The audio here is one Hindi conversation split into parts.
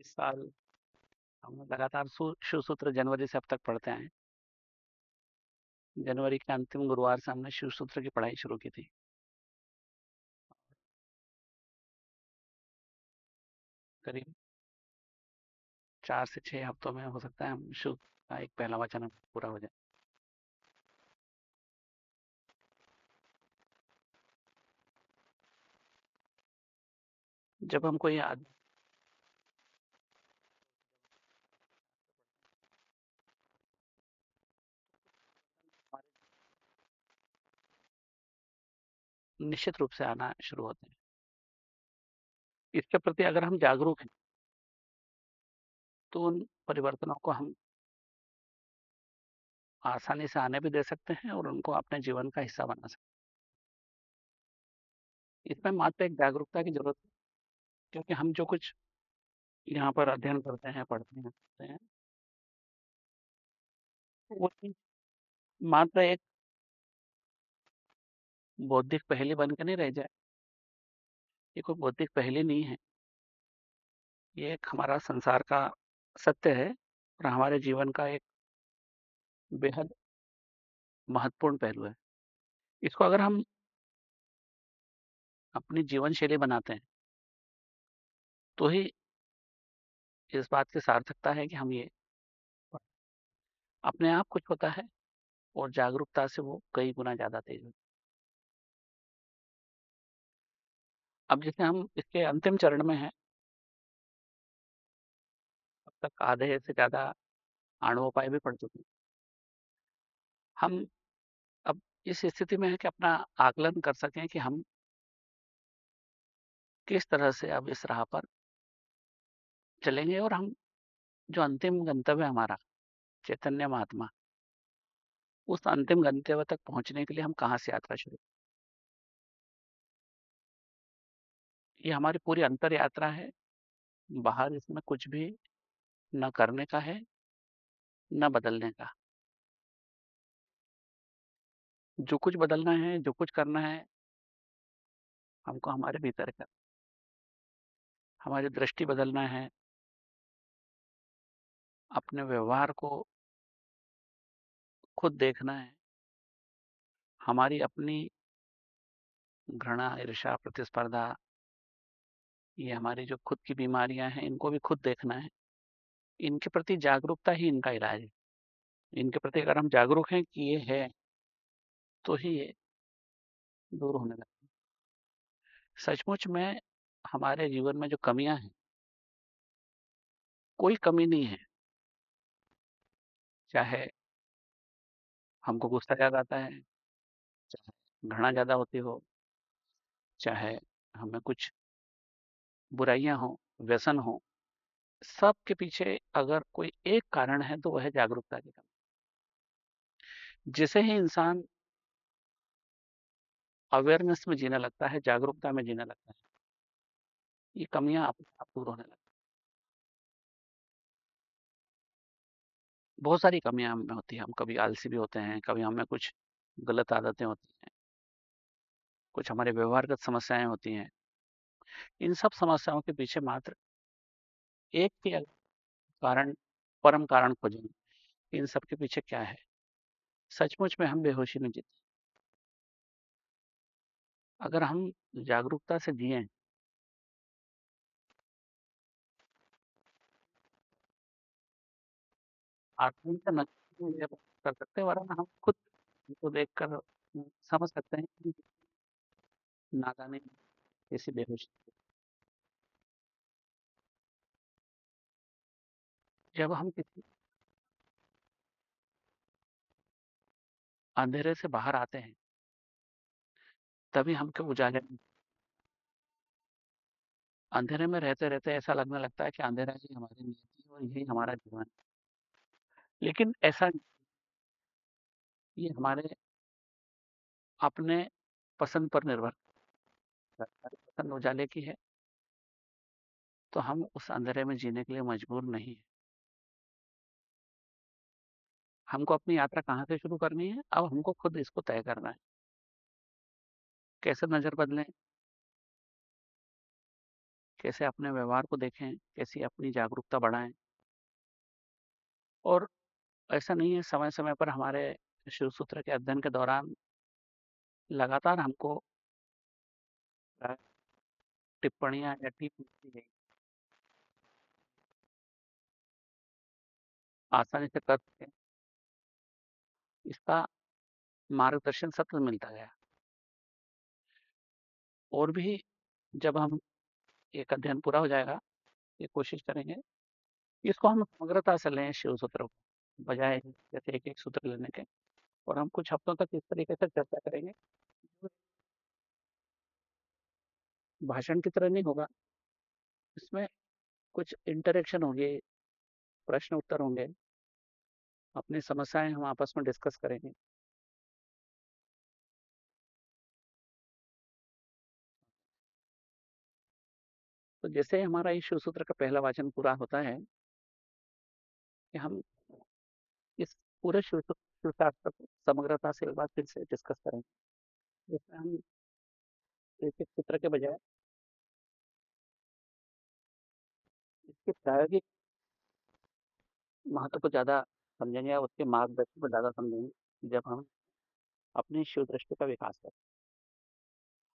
इस साल हम लगातार शिव सूत्र जनवरी से अब तक पढ़ते आए। जनवरी के अंतिम गुरुवार से हमने शिव सूत्र की पढ़ाई शुरू की थी। करीब चार से 6 हफ्तों में हो सकता है हम शिव का एक पहला वचन पूरा हो जाए। जब हम कोई आद निश्चित रूप से आना शुरू होते हैं। इसके प्रति अगर हम जागरूक हैं तो उन परिवर्तनों को हम आसानी से आने भी दे सकते हैं और उनको अपने जीवन का हिस्सा बना सकते हैं। इसमें मात्र एक जागरूकता की ज़रूरत है, क्योंकि हम जो कुछ यहाँ पर अध्ययन करते हैं, पढ़ते हैं, वो मात्र एक बौद्धिक पहेली बन के नहीं रह जाए। ये कोई बौद्धिक पहेली नहीं है। ये एक हमारा संसार का सत्य है और हमारे जीवन का एक बेहद महत्वपूर्ण पहलू है। इसको अगर हम अपनी जीवन शैली बनाते हैं तो ही इस बात की सार्थकता है कि हम ये अपने आप कुछ होता है और जागरूकता से वो कई गुना ज़्यादा तेज़ है। अब जैसे हम इसके अंतिम चरण में हैं अब तक आधे से ज़्यादा आणवोपाय भी पड़ चुके हैं। हम अब इस स्थिति में है कि अपना आकलन कर सकें कि हम किस तरह से अब इस राह पर चलेंगे और हम जो अंतिम गंतव्य हमारा, चैतन्य महात्मा उस अंतिम गंतव्य तक पहुँचने के लिए हम कहाँ से यात्रा शुरू ये हमारी पूरी अंतर यात्रा है। बाहर इसमें कुछ भी ना करने का है, ना बदलने का। जो कुछ बदलना है, जो कुछ करना है हमको हमारे भीतर का हमारी दृष्टि बदलना है। अपने व्यवहार को खुद देखना है। हमारी अपनी घृणा, ईर्ष्या, प्रतिस्पर्धा ये हमारी जो खुद की बीमारियाँ हैं, इनको भी खुद देखना है। इनके प्रति जागरूकता ही इनका इलाज है। इनके प्रति अगर हम जागरूक हैं कि ये है, तो ही ये दूर होने लगती। सचमुच में हमारे जीवन में जो कमियाँ हैं कोई कमी नहीं है। चाहे हमको गुस्सा ज़्यादा आता है, चाहे घृणा ज़्यादा होती हो, चाहे हमें कुछ बुराइयाँ हों, व्यसन हो, सब के पीछे अगर कोई एक कारण है तो वह है जागरूकता की कमी। जिसे ही इंसान अवेयरनेस में जीने लगता है, जागरूकता में जीने लगता है, ये कमियाँ अपने आप दूर होने लगती बहुत सारी कमियाँ हमें होती हैं, हम कभी आलसी भी होते हैं, कभी हमें कुछ गलत आदतें होती हैं। कुछ हमारे व्यवहारगत समस्याएँ होती हैं। इन सब समस्याओं के पीछे मात्र एक ही कारण परम कारण खोजें, इन सब के पीछे क्या है? सचमुच में हम बेहोशी में जीते अगर हम जागरूकता से जिएँ कर सकते हैं वरना हम खुद इनको देखकर समझ सकते हैं कि नादानी कैसी बेहोशी जब हम किसी अंधेरे से बाहर आते हैं, तभी हमको उजाले अंधेरे में रहते-रहते ऐसा लगने लगता है कि अंधेरा ही हमारी नियति और यही हमारा जीवन है। लेकिन ऐसा ये हमारे अपने पसंद पर निर्भर पसंद उजाले की है तो हम उस अंधेरे में जीने के लिए मजबूर नहीं हैं। हमको अपनी यात्रा कहाँ से शुरू करनी है? अब हमको खुद इसको तय करना है। कैसे नज़र बदलें? कैसे अपने व्यवहार को देखें, कैसे अपनी जागरूकता बढ़ाएँ। और ऐसा नहीं है समय-समय पर हमारे शिव सूत्र के अध्ययन के दौरान लगातार हमको अ, टिप्पणियाँ या टिप मिलती गई। आसानी से कर सकें। इसका मार्गदर्शन सतत मिलता गया। और भी जब हम एक अध्ययन पूरा हो जाएगा, ये कोशिश करेंगे, इसको हम समग्रता से लें शिव सूत्र को, बजाए जैसे एक-एक सूत्र लेने के और हम कुछ हफ्तों तक इस तरीके से चर्चा करेंगे। भाषण की तरह नहीं होगा। इसमें कुछ इंटरेक्शन होंगे, प्रश्न-उत्तर होंगे। अपनी समस्याएँ हम आपस में डिस्कस करेंगे। तो जैसे हमारा ये शिव सूत्र का पहला वाचन पूरा होता है कि हम इस पूरे शिव शास्त्र को समग्रता से एक बार फिर से डिस्कस करेंगे। जिसमें हम एक-एक सूत्र के बजाय इसके प्रायोगिक महत्व को ज़्यादा समझेंगे या उसके मार्गदर्शन को ज़्यादा समझेंगे, जब हम अपनी शिव दृष्टि का विकास करें।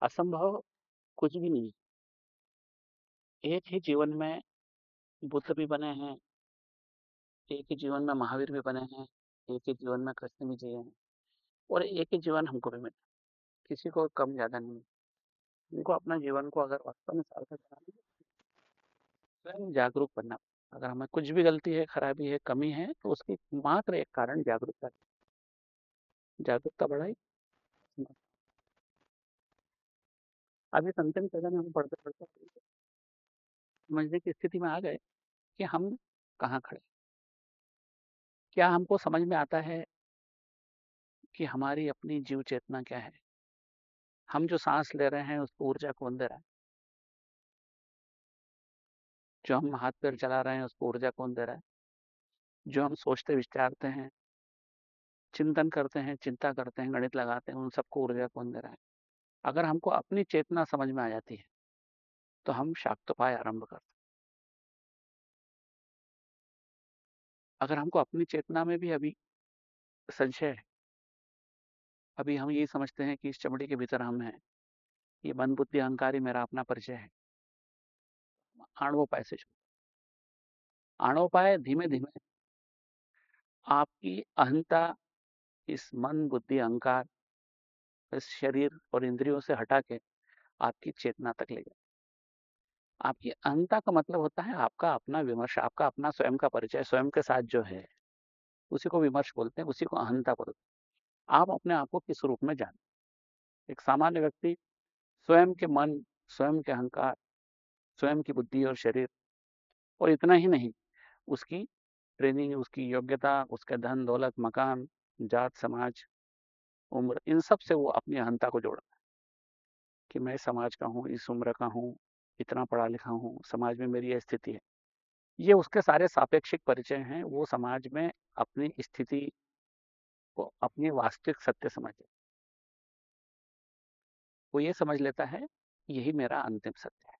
असंभव कुछ भी नहीं। एक ही जीवन में बुद्ध भी बने हैं। एक ही जीवन में महावीर भी बने हैं, एक ही जीवन में कृष्ण भी जिए हैं और एक ही जीवन हमको भी मिला। किसी को कम ज़्यादा नहीं। उनको अपना जीवन को अगर वास्तव में सार्थक बनाना है स्वयं जागरूक बनना। अगर हमें कुछ भी गलती है, खराबी है, कमी है, तो उसकी मात्र एक कारण जागरूकता। जागरूकता बढ़ाई अभी चरण में हम पढ़ते-पढ़ते समझने की स्थिति में आ गए कि हम कहाँ खड़े? क्या हमको समझ में आता है कि हमारी अपनी जीव चेतना क्या है? हम जो सांस ले रहे हैं, उसको ऊर्जा कौन दे रहा है? जो हम हाथ-पैर चला रहे हैं, उसको ऊर्जा कौन दे रहा है? जो हम सोचते विचारते हैं, चिंतन करते हैं, चिंता करते हैं, गणित लगाते हैं, उन सबको ऊर्जा कौन दे रहा है? अगर हमको अपनी चेतना समझ में आ जाती है, तो हम शाक्तोपाय आरंभ करते हैं। अगर हमको अपनी चेतना में भी अभी संशय है अभी हम ये समझते हैं कि इस चमड़ी के भीतर हम हैं। ये मन, बुद्धि, अहंकार मेरा अपना परिचय है। आणवोपाय से आणवोपाय धीमे-धीमे आपकी अहंता, इस मन, बुद्धि, अहंकार, इस शरीर और इंद्रियों से हटा के आपकी चेतना तक ले जाए। आपकी अहंता का मतलब होता है आपका अपना विमर्श, आपका अपना स्वयं का परिचय, स्वयं के साथ जो है, उसी को विमर्श बोलते हैं, उसी को अहंता बोलते हैं। आप अपने आप को किस रूप में जानें। एक सामान्य व्यक्ति स्वयं के मन, स्वयं के अहंकार, स्वयं की बुद्धि और शरीर और इतना ही नहीं, उसकी ट्रेनिंग, उसकी योग्यता, उसका धन, दौलत, मकान, जात, समाज, उम्र, इन सबसे वो अपनी अहंता को जोड़ता है। कि मैं समाज का हूँ, इस उम्र का हूँ, इतना पढ़ा-लिखा हूँ, समाज में मेरी यह स्थिति है। ये उसके सारे सापेक्षिक परिचय हैं, वो समाज में अपनी स्थिति को अपनी वास्तविक सत्य समझे। वो ये समझ लेता है, यही मेरा अंतिम सत्य है।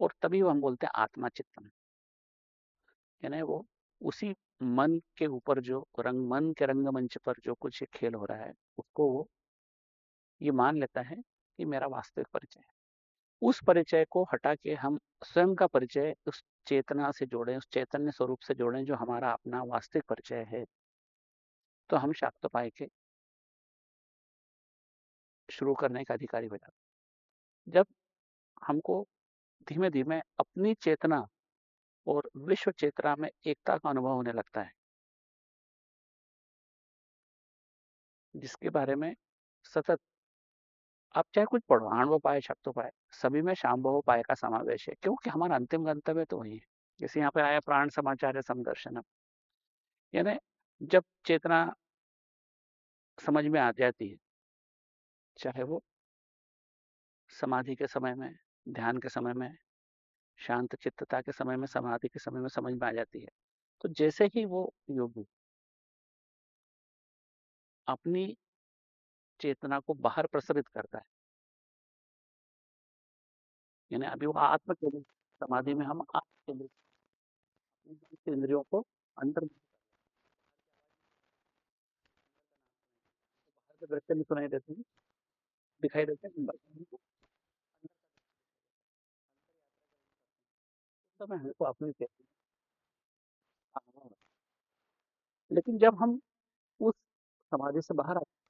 और तभी वो हम बोलते हैं आत्मा-चिंतन। यानी वो उसी मन के ऊपर जो रंग मन के रंगमंच पर जो कुछ खेल हो रहा है, उसको वो ये मान लेता है कि मेरा वास्तविक परिचय है। उस परिचय को हटा के हम स्वयं का परिचय उस चेतना से जोड़ें, उस चैतन्य स्वरूप से जोड़ें जो हमारा अपना वास्तविक परिचय है। तो हम शाक्तोपाय के शुरू करने का अधिकारी हो जाते। जब हमको धीमे-धीमे अपनी चेतना और विश्व चेतना में एकता का अनुभव होने लगता है। जिसके बारे में सतत आप चाहे कुछ पढ़ो, आणवोपाय, शक्तोपाय, सभी में शांभवोपाय का समावेश है। क्योंकि हमारा अंतिम गंतव्य तो वही है। जैसे यहाँ पे आया प्राण समाचार्य समदर्शनम। यानी जब चेतना समझ में आ जाती है चाहे वो समाधि के समय में, ध्यान के समय में, शांत चित्तता के समय में, समाधि के समय में समझ में आ जाती है। तो जैसे ही वो योगी अपनी चेतना को बाहर प्रसरित करता है। यानी अभी वो आत्म केंद्रित समाधि में हम आत्म केंद्रित इंद्रियों को अंतर दृश्य में सुनाई देते हैं, दिखाई देते हैं समय हमको अपनी लेकिन जब हम उस समाधि से बाहर आते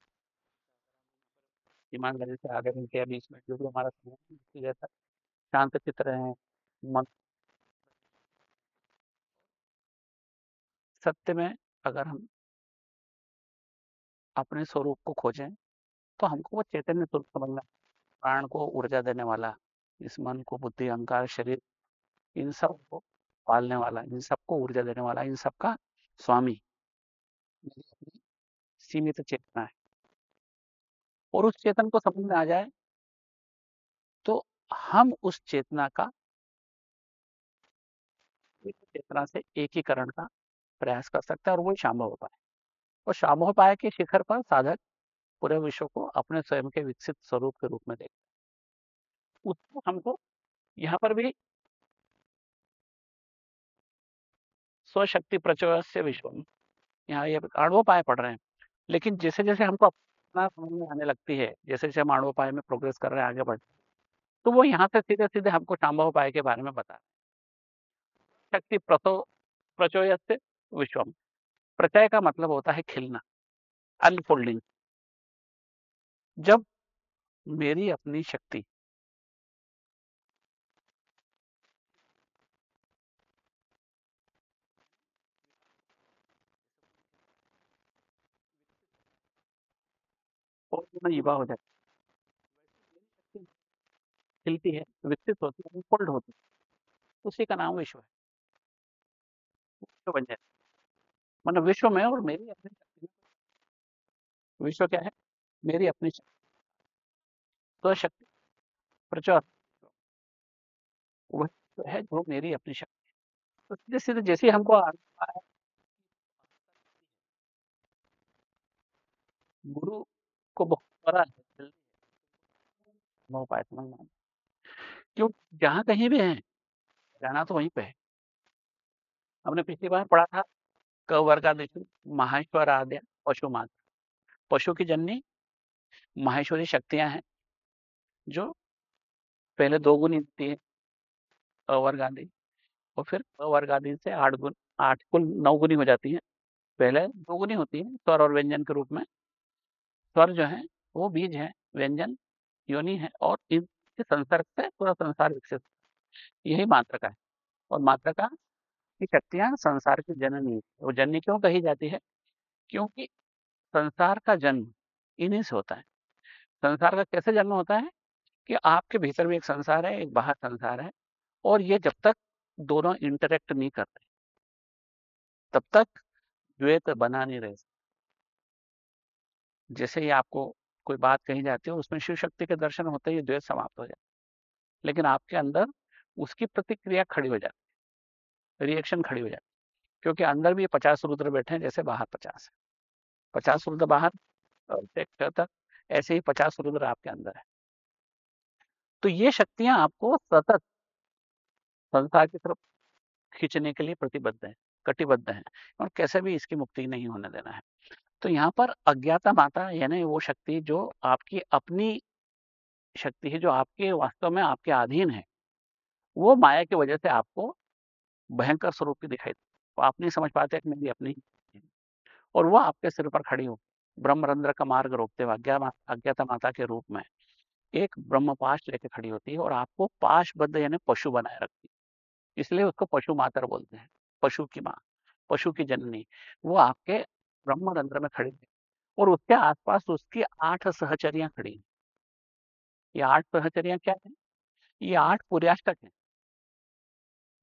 ईमानदारी से आगे बढ़ते बीच में जो भी हमारा जैसा शांत चित्र है मन सत्य में अगर हम अपने स्वरूप को खोजें तो हमको वो चैतन्य स्वरूप समझना, प्राण को ऊर्जा देने वाला, इस मन को बुद्धि, अहंकार, शरीर, इन सबको पालने वाला, इन सबको ऊर्जा देने वाला, इन सबका स्वामी सीमित चेतना है। और उस चेतन को समझ में आ जाए तो हम उस चेतना का चेतना से एकीकरण का प्रयास कर सकते हैं और वो शाम हो। पाए और शाम हो पाए के शिखर पर साधक पूरे विश्व को अपने स्वयं के विकसित स्वरूप के रूप में देखते उसको हमको यहाँ पर भी स्वशक्ति प्रचोय से विश्व यहाँ ये आणवोपाय पढ़ रहे हैं। लेकिन जैसे जैसे हमको समझ में आने लगती है, जैसे जैसे हम आणवोपाय में प्रोग्रेस कर रहे हैं, आगे बढ़ तो वो यहाँ से सीधे सीधे हमको शाम्भोपाय के बारे में बता रहे शक्ति प्रसो प्रचोय से विश्वम। प्रचय का मतलब होता है खिलना अनफोल्डिंग जब मेरी अपनी शक्ति युवा हो जाती खिलती है, विकसित होती है फोल्ड होती है। उसी का नाम विश्व है। विश्व बन जाए। मतलब विश्व में और मेरी अपनी शक्ति। विश्व क्या है? मेरी अपनी शक्ति। स्वशक्ति प्रचुर। वह तो है जो मेरी अपनी शक्ति तो सीधे सीधे जैसे हमको गुरु को बहुत बड़ा है क्यों? जहाँ कहीं भी है, जाना तो वहीं पे है। हमने पिछली बार पढ़ा था, क वर्गादिशु माहेश्वर आद्य पशु मात्र पशु की जननी, माहेश्वरी शक्तियाँ हैं, जो पहले दो गुनी होती है अवर्ग आदि, और फिर अवर्ग आदि से आठ गुण, आठ कुल नौ गुनी हो जाती है। पहले दो गुनी होती है, स्वर और व्यंजन के रूप में। स्वर जो है, वो बीज है, व्यंजन, योनि है और इनके संसर्ग से पूरा संसार विकसित यही मात्रका है। और मात्रका की शक्तियाँ संसार की जननी वो जननी क्यों कही जाती है? क्योंकि संसार का जन्म इन्हीं से होता है। संसार का कैसे जन्म होता है? कि आपके भीतर भी एक संसार है, एक बाहर संसार है और ये जब तक दोनों इंटरेक्ट नहीं करते। तब तक द्वैत बना नहीं रहे जैसे ही आपको कोई बात कही जाती है, उसमें शिव शक्ति के दर्शन होते ही द्वेष समाप्त हो जाता लेकिन आपके अंदर उसकी प्रतिक्रिया खड़ी हो जाती रिएक्शन खड़ी हो जाती क्योंकि अंदर भी पचास रुद्र बैठे हैं, जैसे बाहर पचास है। पचास रुद्र बाहर तक ऐसे ही पचास रुद्र आपके अंदर है। तो ये शक्तियाँ आपको सतत संसार की तरफ़ खींचने के लिए प्रतिबद्ध है, कटिबद्ध है, और कैसे भी इसकी मुक्ति नहीं होने देना है। तो यहाँ पर अज्ञाता माता यानी वो शक्ति जो आपकी अपनी शक्ति है, जो आपके वास्तव में आपके अधीन है, वो माया की वजह से आपको भयंकर स्वरूप की दिखाई तो आप नहीं समझ पाते कि मेरी अपनी और वो आपके सिर पर खड़ी हो ब्रह्मरंद्र का मार्ग रोकते हुए अज्ञाता माता के रूप में एक ब्रह्म पाश लेके खड़ी होती है और आपको पाशबद्ध यानी पशु बनाए रखती है। इसलिए उसको पशु मातर बोलते हैं, पशु की माँ, पशु की जननी, वो आपके ब्रह्मरंध्र में खड़े है और उसके आसपास उसकी आठ सहचरियाँ खड़ी हैं। ये आठ सहचरियाँ क्या है? ये आठ पुर्याष्टक हैं।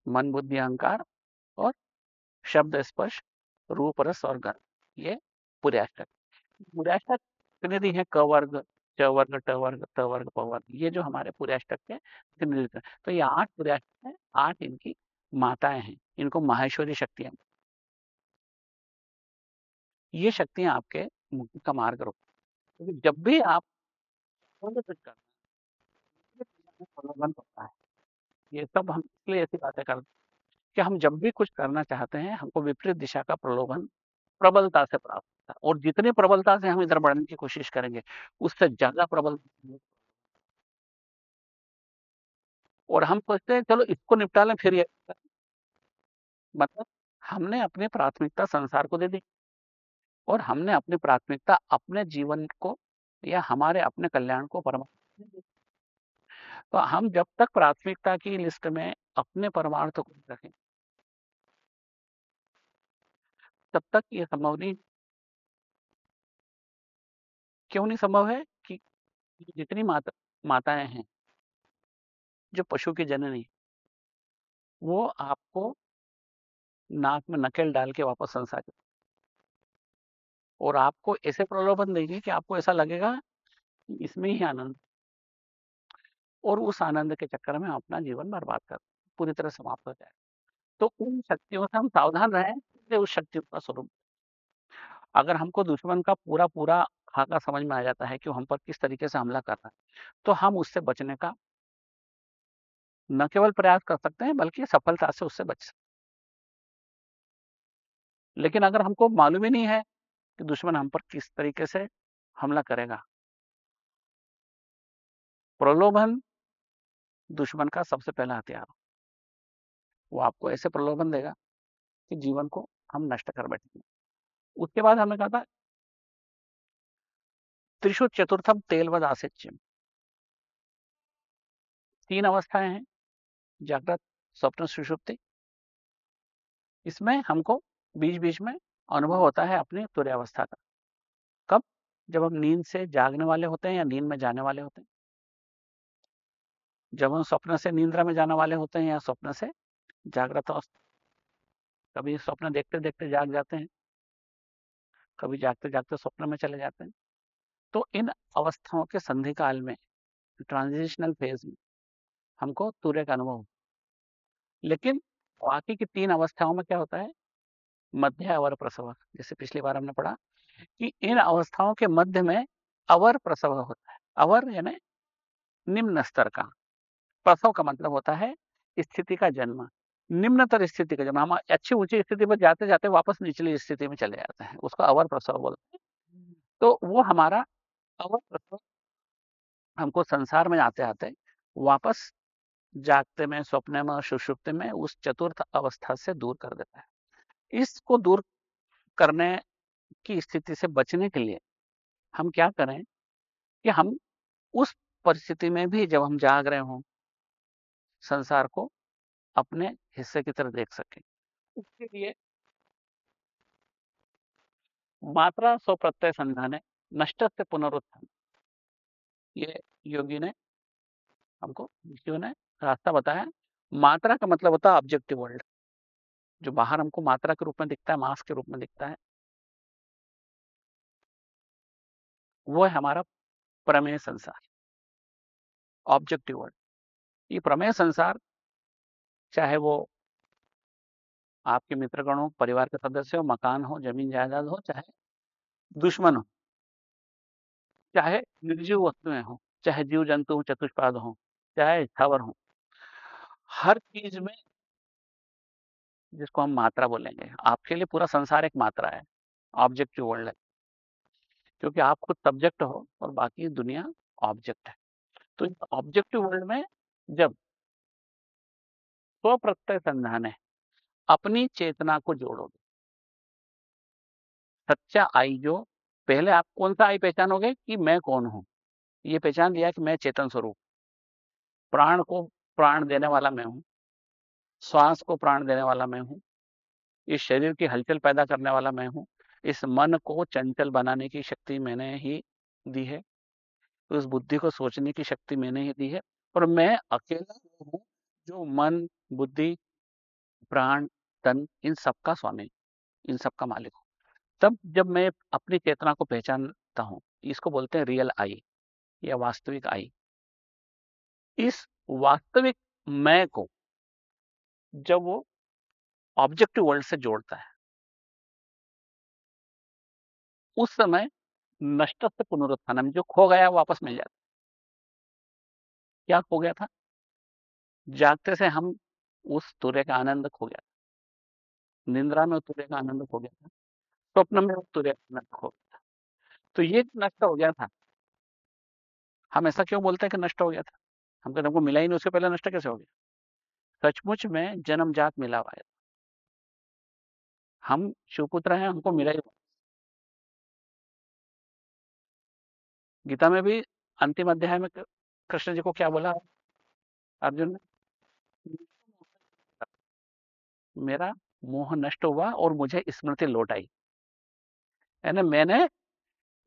मन, बुद्धि, अहंकार और शब्द, स्पर्श, रूप, रस और गण ये पुर्याष्टक। पुर्याष्टक प्रतिनिधि है क वर्ग, च वर्ग, ट वर्ग, त वर्ग, प वर्ग। ये जो हमारे पुर्याष्टक के प्रतिनिधित्व तो ये आठ पुर्याष्टक है, आठ इनकी माताएँ हैं, इनको माहेश्वरी शक्तियाँ ये शक्तियाँ आपके मुक्ति का मार्ग रोक क्योंकि तो जब भी आप कुछ करना है पड़ता है। ये सब हम इसलिए ऐसी बातें करते हैं कि हम जब भी कुछ करना चाहते हैं, हमको विपरीत दिशा का प्रलोभन प्रबलता से प्राप्त होता है और जितनी प्रबलता से हम इधर बढ़ने की कोशिश करेंगे, उससे ज़्यादा प्रबल और हम सोचते हैं, चलो, इसको निपटा लें, फिर ये मतलब हमने अपनी प्राथमिकता संसार को दे दी। और हमने अपनी प्राथमिकता अपने जीवन को या हमारे अपने कल्याण को दी तो हम जब तक प्राथमिकता की लिस्ट में अपने परमार्थ को रखें तब तक ये संभव नहीं क्यों नहीं संभव है? कि जितनी माता, माताएँ हैं, जो पशु की जननी वो आपको नाक में नकेल डाल के वापस संसार और आपको ऐसे प्रलोभन देगी कि आपको ऐसा लगेगा इसमें ही आनंद। और उस आनंद के चक्कर में अपना जीवन बर्बाद कर, पूरी तरह समाप्त हो जाए। तो उन शक्तियों से हम सावधान रहें उस शक्तियों का स्वरूप। अगर हमको दुश्मन का पूरा पूरा खाका समझ में आ जाता है कि हम पर किस तरीके से हमला कर रहा है तो हम उससे बचने का न केवल प्रयास कर सकते हैं, बल्कि सफलता से उससे बच सकते लेकिन अगर हमको मालूम ही नहीं है कि दुश्मन हम पर किस तरीके से हमला करेगा। प्रलोभन दुश्मन का सबसे पहला हथियार। वो आपको ऐसे प्रलोभन देगा कि जीवन को हम नष्ट कर बैठेंगे। उसके बाद हमने कहा था त्रिशु चतुर्थम तेलवद आसिच्यम। तीन अवस्थाएँ हैं, जागृत स्वप्न सुषुप्ति। इसमें हमको बीच बीच में अनुभव होता है अपनी तुर्यावस्था का। कब? जब हम नींद से जागने वाले होते हैं या नींद में जाने वाले होते हैं। जब हम स्वप्न से नींद्रा में जाने वाले होते हैं या स्वप्न से जागृत अवस्था कभी स्वप्न देखते देखते जाग जाते हैं। कभी जागते जागते स्वप्न में चले जाते हैं। तो इन अवस्थाओं के संधि काल में, ट्रांजिशनल फ़ेज़ में हमको तूर्य का अनुभव लेकिन बाकी की तीन अवस्थाओं में क्या होता है? मध्य अवर प्रसव, जैसे पिछली बार हमने पढ़ा, कि इन अवस्थाओं के मध्य में अवर प्रसव होता है। अवर यानी निम्न स्तर का। प्रसव का मतलब होता है स्थिति का जन्म। निम्नतर स्थिति का जन्म। हम अच्छी ऊँची स्थिति पर जाते जाते वापस निचली स्थिति में चले जाते हैं। उसको अवर प्रसव बोलते हैं। तो वो हमारा अवर प्रसव हमको संसार में आते आते वापस जागते में, स्वप्न में सुषुप्त में उस चतुर्थ अवस्था से दूर कर देता है। इसको दूर करने की स्थिति से बचने के लिए हम क्या करें कि हम उस परिस्थिति में भी जब हम जाग रहे हों, संसार को अपने हिस्से की तरह देख सकें। उसके लिए मात्रा स्व प्रत्यय संधान नष्ट से पुनरुत्थान। ये योगी ने हमको ने रास्ता बताया। मात्रा का मतलब होता है ऑब्जेक्टिव वर्ल्ड जो बाहर हमको मात्रा के रूप में दिखता है, मास के रूप में दिखता है। वो है हमारा प्रमेय संसार। ऑब्जेक्टिव वर्ल्ड ये प्रमेय संसार, चाहे वो आपके मित्रगण हो, परिवार के सदस्य हो, मकान हो, ज़मीन, जायदाद हो, चाहे दुश्मन हो, चाहे निर्जीव वस्तुएँ हो, चाहे जीव जंतु हो, चतुष्पाद हो, चाहे स्थावर हो, हर चीज़ में जिसको हम मात्रा बोलेंगे। आपके लिए पूरा संसार एक मात्रा है ऑब्जेक्टिव वर्ल्ड है। क्योंकि आप खुद सब्जेक्ट हो और बाकी दुनिया ऑब्जेक्ट है। तो ऑब्जेक्टिव वर्ल्ड में जब स्वप्रत्यय संधान है, अपनी चेतना को जोड़ोगे। सच्चा आई जो, पहले आप कौन सा आई पहचानोगे कि मैं कौन हूँ? ये पहचान लिया कि मैं चेतन स्वरूप। प्राण को प्राण देने वाला मैं हूँ। श्वास को प्राण देने वाला मैं हूँ। इस शरीर की हलचल पैदा करने वाला मैं हूँ। इस मन को चंचल बनाने की शक्ति मैंने ही दी है। उस बुद्धि को सोचने की शक्ति मैंने ही दी है और मैं अकेला हूँ जो मन, बुद्धि, प्राण, तन, इन सबका स्वामी, इन सबका मालिक हूँ। तब जब मैं अपनी चेतना को पहचानता हूँ, इसको बोलते हैं रियल आई या वास्तविक आई इस वास्तविक मैं को जब वो ऑब्जेक्टिव वर्ल्ड से जोड़ता है। उस समय नष्ट से पुनरुत्थान जो खो गया वापस मिल जाता क्या खो गया था? जागते से हम उस तूर्य का आनंद खो गया था। निंद्रा में तूर्य का आनंद खो गया था। स्वप्न में तूर्य का आनंद खो गया था। तो ये नष्ट हो गया था, हम ऐसा क्यों बोलते हैं कि नष्ट हो गया था? हम कहते हमको मिला ही नहीं, उसके पहले नष्ट कैसे हो गया? सचमुच में जन्मजात मिला हुआ है। हम शिवपुत्र हैं, हमको मिला ही गीता में भी अंतिम अध्याय में कृष्ण जी को क्या बोला? अर्जुन ने, मेरा मोह नष्ट हुआ और मुझे स्मृति लौट आई। यानी मैंने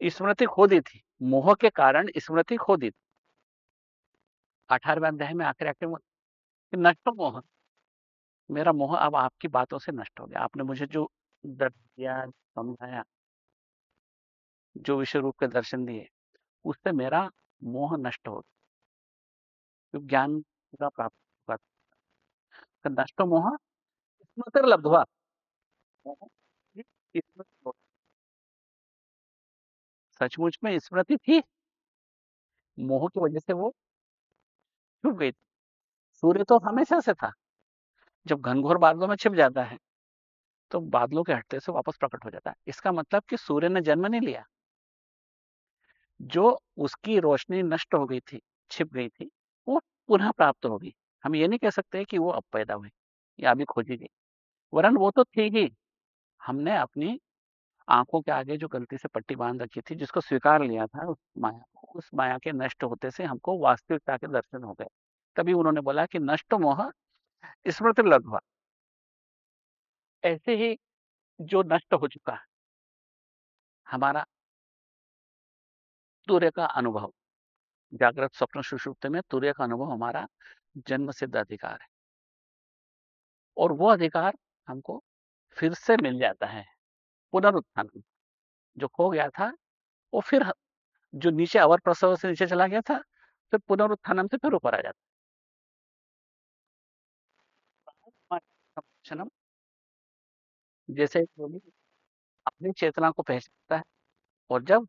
स्मृति खो दी थी। मोह के कारण स्मृति खो दी थी। अठारहवें अध्याय में आखिर आखिर नष्ट मोह मेरा मोह अब आपकी बातों से नष्ट हो गया। आपने मुझे जो दर्द समझाया जो विश्व रूप के दर्शन दिए, उससे मेरा मोह नष्ट हो गया। ज्ञान पूरा प्राप्त होगा तो नष्ट मोह स्मृतिर्लब्ध्वा सचमुच में स्मृति थी। मोह की वजह से वो छुप गई सूर्य तो हमेशा से था। जब घनघोर बादलों में छिप जाता है तो बादलों के हटते से वापस प्रकट हो जाता है। इसका मतलब कि सूर्य ने जन्म नहीं लिया। जो उसकी रोशनी नष्ट हो गई थी, छिप गई थी, वो पुनः प्राप्त होगी। हम ये नहीं कह सकते कि वो अब पैदा हुई या अभी खोजी गई। वरन वो तो थी ही। हमने अपनी आँखों के आगे जो गलती से पट्टी बाँध रखी थी, जिसको स्वीकार लिया था, उस माया को, उस माया के नष्ट होते से हमको वास्तविकता के दर्शन हो गए। तभी उन्होंने बोला कि नष्ट मोह स्मृति लघुआ ऐसे ही जो नष्ट हो चुका है, हमारा तूर्य का अनुभव, जागृत स्वप्न सुषुप्त में तूर्य का अनुभव हमारा जन्म सिद्ध अधिकार है। और वो अधिकार हमको फिर से मिल जाता है, पुनरुत्थान, जो खो गया था, वो फिर जो नीचे अवर प्रसव से नीचे चला गया था, फिर पुनरुत्थान से फिर ऊपर आ जाता जैसे अपनी चेतना को पहचानता है और जब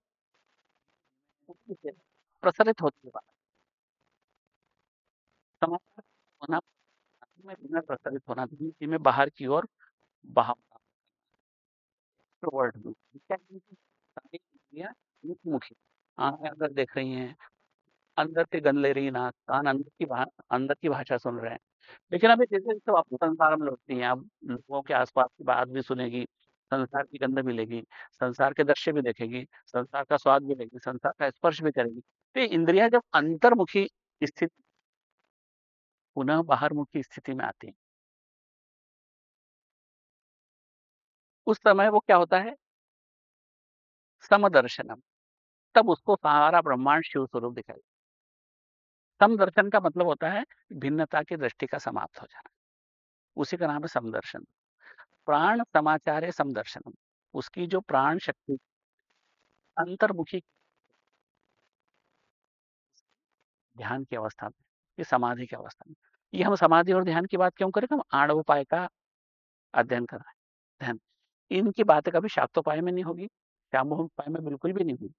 प्रसारित होती है समाचार होना में बिना प्रसारित होना में बाहर की ओर बाहर मुखी आँखें अंदर देख रही हैं, अंदर से गन ले रही नाक कान अंदर की अंदर की भाषा सुन रहे हैं। लेकिन अभी जैसे जैसे वापस संसार में लौटती हैं, अब लोगों के आसपास की बात भी सुनेगी, संसार की गंध भी लेगी, संसार के दृश्य भी देखेगी, संसार का स्वाद भी लेगी, संसार का स्पर्श भी करेगी। तो इंद्रिया जब अंतर्मुखी स्थिति पुनः बाहरमुखी स्थिति में आती है। उस समय वो क्या होता है? समदर्शनम। तब उसको सारा ब्रह्मांड शिव स्वरूप दिखाई समदर्शन का मतलब होता है भिन्नता की दृष्टि का समाप्त हो जाना। उसी का नाम है समदर्शन। प्राण समाचार समदर्शनम उसकी जो प्राण शक्ति अंतर्मुखी ध्यान की अवस्था में, ये समाधि की अवस्था में। ये हम समाधि और ध्यान की बात क्यों करें? हम आणवोपाय का अध्ययन कर रहे हैं। ध्यान। इनकी बातें कभी शाक्तोपाय में नहीं होगी श्यामोपाय में बिल्कुल भी नहीं होगी।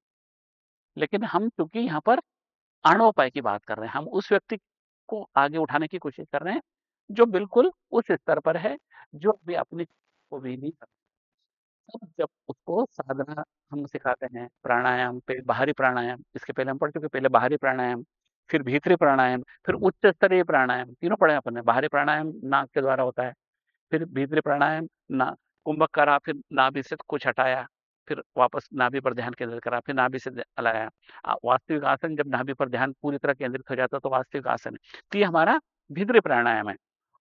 लेकिन हम चूँकि यहाँ पर आणवोपाय की बात कर रहे हैं। हम उस व्यक्ति को आगे उठाने की कोशिश कर रहे हैं, जो बिल्कुल उस स्तर पर है, जो अभी अपने को भी नहीं कर जब उसको साधना हम सिखाते हैं, प्राणायाम पे बाहरी प्राणायाम, इसके पहले हम पढ़ चुके पहले बाहरी प्राणायाम, फिर भीतरी प्राणायाम, फिर उच्च स्तरीय प्राणायाम, तीनों पढ़े अपन ने, बाहरी प्राणायाम नाक के द्वारा होता है, फिर भीतरी प्राणायाम, ना कुंभक करा फिर नाभि से कुछ हटाया। फिर वापस नाभि पर ध्यान केंद्रित करा, फिर नाभि से लाया। वास्तविक आसन जब नाभि पर ध्यान पूरी तरह केंद्रित हो जाता तो वास्तविक आसन। है तो ये हमारा भीतरी प्राणायाम है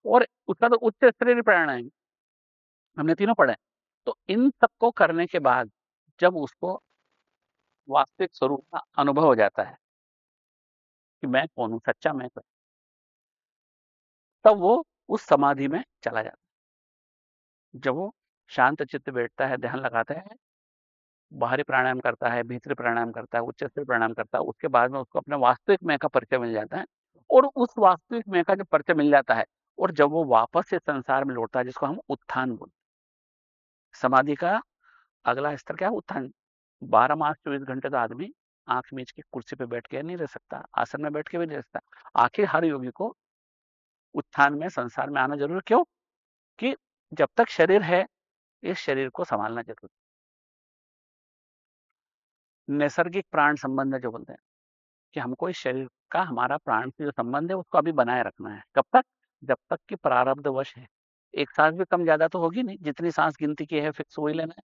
और उसका तो उच्च स्तरीय प्राणायाम। हमने तीनों पढ़े। तो इन सबको करने के बाद जब उसको वास्तविक स्वरूप का अनुभव हो जाता है कि मैं कौन हूँ, सच्चा मैं कौन तब वो उस समाधि में चला जाता है। जब वो शांत चित्त बैठता है, ध्यान लगाता है बाहरी प्राणायाम करता है, भीतरी प्राणायाम करता है, उच्च स्तरीय प्राणायाम करता है, उसके बाद में उसको अपने वास्तविक मैं का परिचय मिल जाता है और उस वास्तविक मैं का जब परिचय मिल जाता है और जब वो वापस से संसार में लौटता है, जिसको हम उत्थान बोलते समाधि का अगला स्तर क्या है? उत्थान। बारह मास चौबीस घंटे तो आदमी आँख मीच के कुर्सी पे बैठ के नहीं रह सकता, आसन में बैठ के भी नहीं रह सकता। आखिर हर योगी को उत्थान में, संसार में आना ज़रूरी क्यों? कि जब तक शरीर है, इस शरीर को संभालना ज़रूरी नैसर्गिक प्राण संबंध है जो बोलते हैं, कि हमको इस शरीर का, हमारा प्राण से जो संबंध है, उसको अभी बनाए रखना है। कब तक? जब तक कि प्रारब्ध वश है। एक सांस भी कम ज़्यादा तो होगी नहीं, जितनी सांस गिनती की है, फिक्स वही लेना है।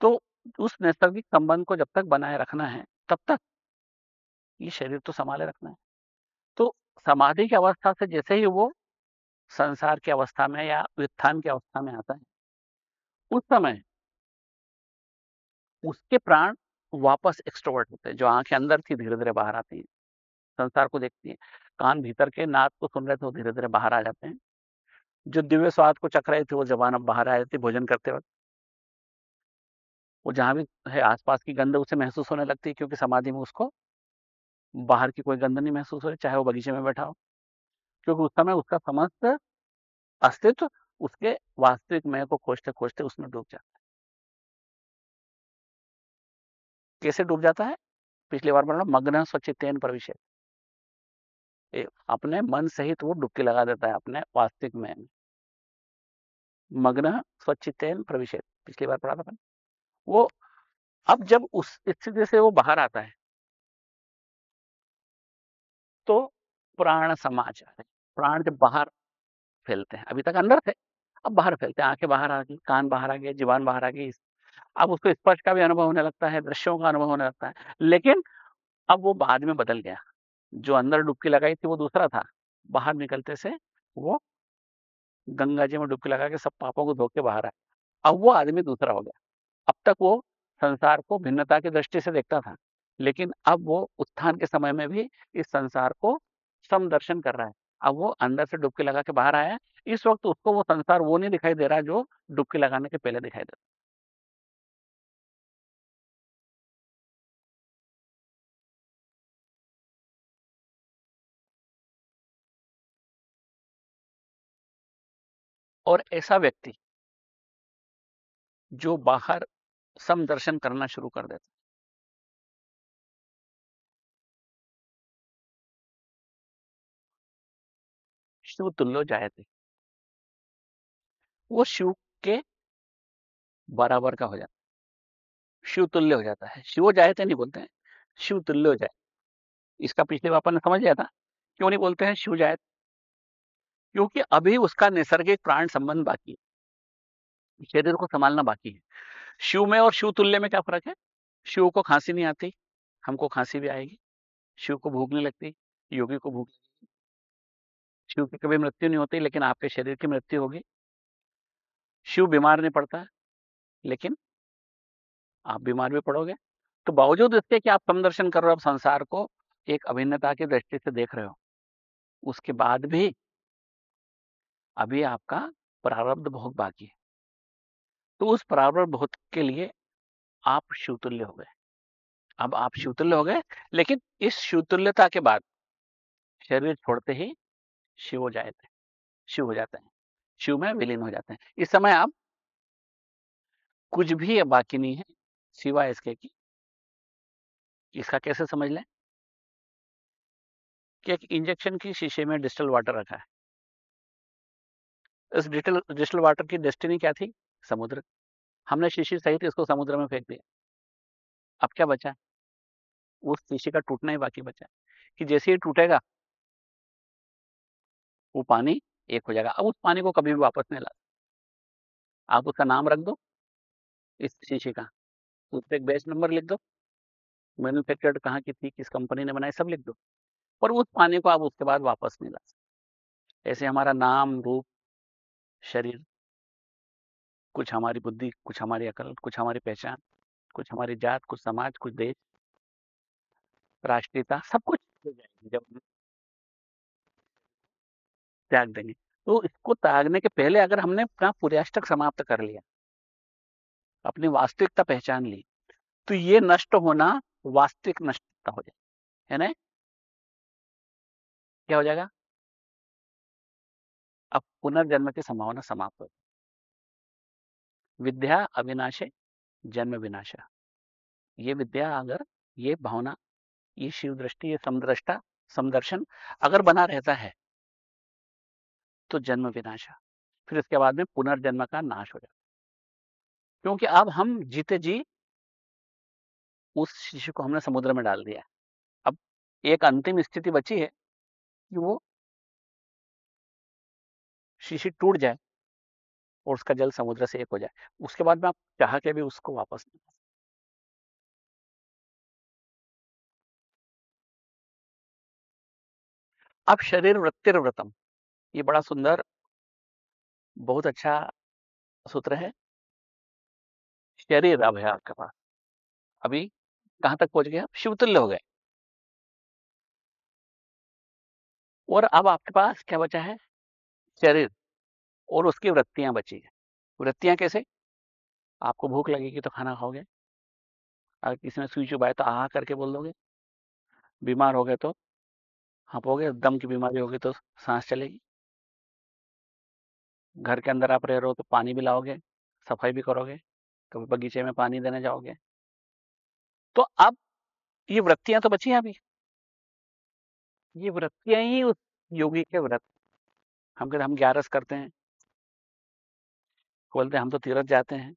तो उस नैसर्गिक संबंध को जब तक बनाए रखना है, तब तक ये शरीर तो संभाले रखना है। तो समाधि की अवस्था से जैसे ही वो संसार की अवस्था में या व्युत्थान की अवस्था में आता है, उस समय उसके प्राण वापस एक्सट्रोवर्ट होते हैं, जो आँखें अंदर थी धीरे धीरे बाहर आती हैं। संसार को देखती है। कान भीतर के नाक को सुन रहे थे, वो धीरे धीरे बाहर आ जाते हैं। जो दिव्य स्वाद को चख रहे थे, वो जबान अब बाहर आ जाती भोजन करते वक्त। वो जहाँ भी है, आसपास की गंध उसे महसूस होने लगती है, क्योंकि समाधि में उसको बाहर की कोई गंध नहीं महसूस हो रही, चाहे वो बगीचे में बैठा हो। क्योंकि उस समय उसका समस्त अस्तित्व उसके वास्तविक मय को खोजते खोजते उसमें डूब जाता है। कैसे डूब जाता है? पिछली बार बोला मग्न स्वचितेन प्रविशे अपने मन सहित वो डुबकी लगा देता है अपने वास्तविक में। मग्न स्वचितेन प्रविशे पिछली बार पढ़ा था वो अब जब उस स्थिति से वो बाहर आता है तो प्राण समाज प्राण जब बाहर फैलते हैं, अभी तक अंदर थे, अब बाहर फैलते हैं। आँखें बाहर आ गई, कान बाहर आ गए, जीवान बाहर आ गई अब उसको स्पर्श का भी अनुभव होने लगता है, दृश्यों का अनुभव होने लगता है। लेकिन अब वो बाद में बदल गया। जो अंदर डुबकी लगाई थी वो दूसरा था। बाहर निकलते से वो गंगा जी में डुबकी लगा के सब पापों को धो के बाहर आया। अब वो आदमी दूसरा हो गया। अब तक वो संसार को भिन्नता की दृष्टि से देखता था। लेकिन अब वो उत्थान के समय में भी इस संसार को समदर्शन कर रहा है। अब वो अंदर से डुबकी लगा के बाहर आया। इस वक्त उसको वो संसार वो नहीं दिखाई दे रहा जो डुबकी लगाने के पहले दिखाई देता और ऐसा व्यक्ति जो बाहर समदर्शन करना शुरू कर देता शिव तुल्यो जायते वो शिव के बराबर का हो जाता शिव तुल्य हो जाता है। शिव जायते नहीं बोलते हैं, शिव तुल्य हो जाए। इसका पिछले वापा ने समझ लिया था। क्यों नहीं बोलते हैं, शिव जायत क्योंकि अभी उसका नैसर्गिक प्राण संबंध बाकी है। शरीर को संभालना बाकी है। शिव में और शिव तुल्य में क्या फ़र्क है? शिव को खांसी नहीं आती, हमको खांसी भी आएगी। शिव को भूख नहीं लगती, योगी को भूख शिव की कभी मृत्यु नहीं होती, लेकिन आपके शरीर की मृत्यु होगी। शिव बीमार नहीं पड़ता, लेकिन आप बीमार भी पड़ोगे। तो बावजूद इसके कि आप समदर्शन कर रहे हो, आप संसार को एक अभिन्नता की दृष्टि से देख रहे हो, उसके बाद भी अभी आपका प्रारब्ध बहुत बाकी है। तो उस प्रारब्ध बहुत के लिए आप शिवतुल्य हो गए। अब आप शिवतुल्य हो गए, लेकिन इस शिवतुल्यता के बाद शरीर छोड़ते ही शिव हो जाते शिव हो जाते हैं। शिव में विलीन हो जाते हैं। इस समय आप कुछ भी बाकी नहीं है, सिवाय इसके की इसका कैसे समझ लें? कि एक इंजेक्शन की शीशे में डिस्टल वाटर रखा है। इस डिस्टल डिस्टल वाटर की डेस्टिनी क्या थी? समुद्र। हमने शीशी सहित इसको समुद्र में फेंक दिया। अब क्या बचा? उस शीशी का टूटना ही बाकी बचा। कि जैसे ही टूटेगा वो पानी एक हो जाएगा। अब उस पानी को कभी भी वापस नहीं ला आप उसका नाम रख दो, इस शीशे का। उस पर एक बैच नंबर लिख दो। मैन्युफैक्चर्ड कहाँ की थी, किस कंपनी ने बनाई, सब लिख दो। पर उस पानी को आप उसके बाद वापस नहीं ला सकते। ऐसे हमारा नाम, रूप शरीर, कुछ हमारी बुद्धि, कुछ हमारी अकल, कुछ हमारी पहचान, कुछ हमारी जात, कुछ समाज, कुछ देश, राष्ट्रीयता, सब कुछ जब त्याग देंगे। तो इसको त्यागने के पहले अगर हमने अपना पुर्याष्टक समाप्त कर लिया, अपनी वास्तविकता पहचान ली तो ये नष्ट होना वास्तविक नष्टता हो जाए। है ना? क्या हो जाएगा? अब पुनर्जन्म की संभावना समाप्त हो। विद्या अविनाशे, जन्म विनाशा। ये विद्या अगर, ये भावना, ये शिव दृष्टि ये समदृष्टा, समदर्शन अगर बना रहता है तो जन्म विनाशा। फिर इसके बाद में पुनर्जन्म का नाश हो जाता क्योंकि अब हम जीते जी, उस शिशु को हमने समुद्र में डाल दिया। अब एक अंतिम स्थिति बची है कि वो शीशी टूट जाए और उसका जल समुद्र से एक हो जाए। उसके बाद में आप चाह के भी उसको वापस नहीं अब शरीर वृत्तिर व्रतम। ये बड़ा सुंदर, बहुत अच्छा सूत्र है। शरीर अब है आपके पास अभी कहाँ तक पहुँच गए गया शिवतुल्य हो गए। और अब आपके पास क्या बचा है? शरीर और उसकी वृत्तियाँ बची है। वृत्तियाँ कैसे? आपको भूख लगेगी तो खाना खाओगे। अगर किसी ने सुई चुबाए तो आ करके बोल दोगे। बीमार हो गए तो हाँपोगे, दम की बीमारी होगी तो सांस चलेगी। घर के अंदर आप रह रहे हो तो पानी भी लाओगे, सफ़ाई भी करोगे, कभी बगीचे में पानी देने जाओगे। तो अब ये वृत्तियाँ तो बची हैं अभी। ये वृत्तियाँ ही उस योगी के व्रत हम कहते हम ग्यारस करते हैं। बोलते हम तो तीरथ जाते हैं।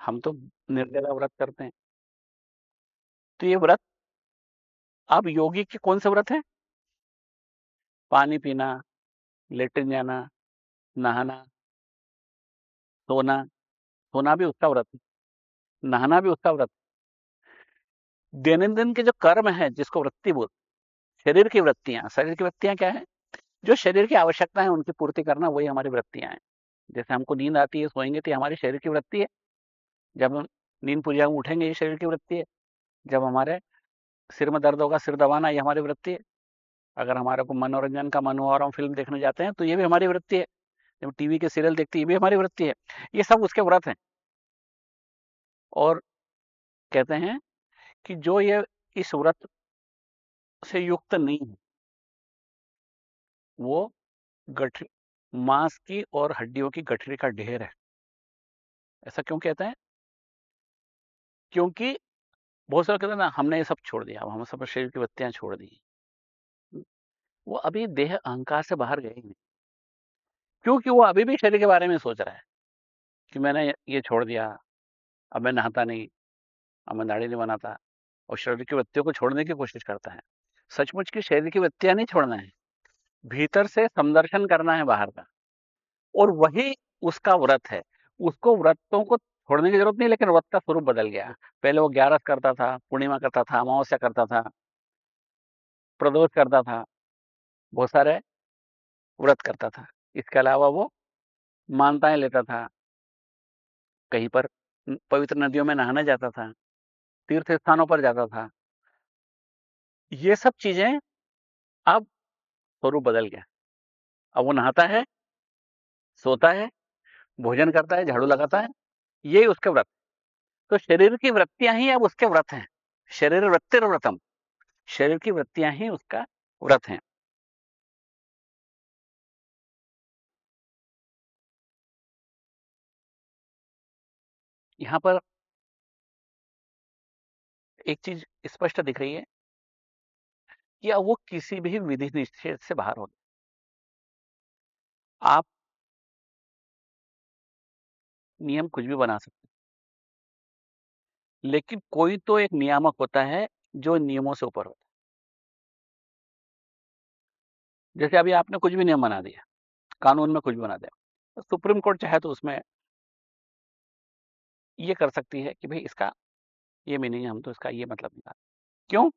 हम तो निर्जला व्रत करते हैं। तो ये व्रत अब योगी के कौन से व्रत है? पानी पीना, लेटिन जाना, नहाना, सोना सोना भी उसका व्रत नहाना भी उसका व्रत दैनंदिन के जो कर्म है, जिसको वृत्ति बोल, शरीर की वृत्तियाँ, शरीर की वृत्तियाँ क्या है? जो शरीर की आवश्यकता है, उनकी पूर्ति करना वही हमारी वृत्तियाँ हैं। जैसे हमको नींद आती है, सोएँगे तो हमारे शरीर की वृत्ति है। जब हम नींद पूजा में उठेंगे, ये शरीर की वृत्ति है। जब हमारे सिर में दर्द होगा, सिर दबाना, ये हमारी वृत्ति है। अगर हमारे को मनोरंजन का मन हुआ और हम फ़िल्म देखने जाते हैं तो ये भी हमारी वृत्ति है। जब टीवी के सीरियल देखते हैं, ये भी हमारी वृत्ति है। ये सब उसके व्रत हैं। और कहते हैं कि जो ये इस व्रत से युक्त नहीं है। वो गठ मांस की और हड्डियों की गठरी का ढेर है। ऐसा क्यों कहते हैं? क्योंकि बहुत सारे कहते हैं ना, हमने ये सब छोड़ दिया हम सब शरीर की बत्तियाँ छोड़ दी। वो अभी देह अहंकार से बाहर गए नहीं। क्योंकि वो अभी भी शरीर के बारे में सोच रहा है कि मैंने ये छोड़ दिया, अब मैं नहाता नहीं, अब मैं दाढ़ी नहीं बनाता और शरीर की वृत्तियों को छोड़ने की कोशिश करता है। सचमुच की शरीर की वृत्तियाँ नहीं छोड़ना है। भीतर से समदर्शन करना है बाहर का। और वही उसका व्रत है। उसको व्रतों को छोड़ने की ज़रूरत नहीं, लेकिन व्रत का स्वरूप बदल गया। पहले वो ग्यारस करता था, पूर्णिमा करता था, अमावस्या करता था, प्रदोष करता था बहुत सारे व्रत करता था। इसके अलावा वो मानताएँ लेता था, कहीं पर पवित्र नदियों में नहाने जाता था, तीर्थ स्थानों पर जाता था। ये सब चीज़ें अब स्वरूप बदल गया। अब वो नहाता है, सोता है, भोजन करता है, झाड़ू लगाता है ये उसके व्रत। तो शरीर की वृत्तियाँ ही अब उसके व्रत हैं। शरीर वृत्तिर व्रतम, शरीर की वृत्तियाँ ही उसका व्रत हैं। यहाँ पर एक चीज़ स्पष्ट दिख रही है। कि वो किसी भी विधि निषेध से बाहर हो आप नियम कुछ भी बना सकते लेकिन कोई तो एक नियामक होता है जो नियमों से ऊपर होता है। जैसे अभी आपने कुछ भी नियम बना दिया, कानून में कुछ भी बना दिया तो सुप्रीम कोर्ट चाहे तो उसमें ये कर सकती है कि भाई इसका ये मीनिंग हम तो इसका ये मतलब निकाल क्यों?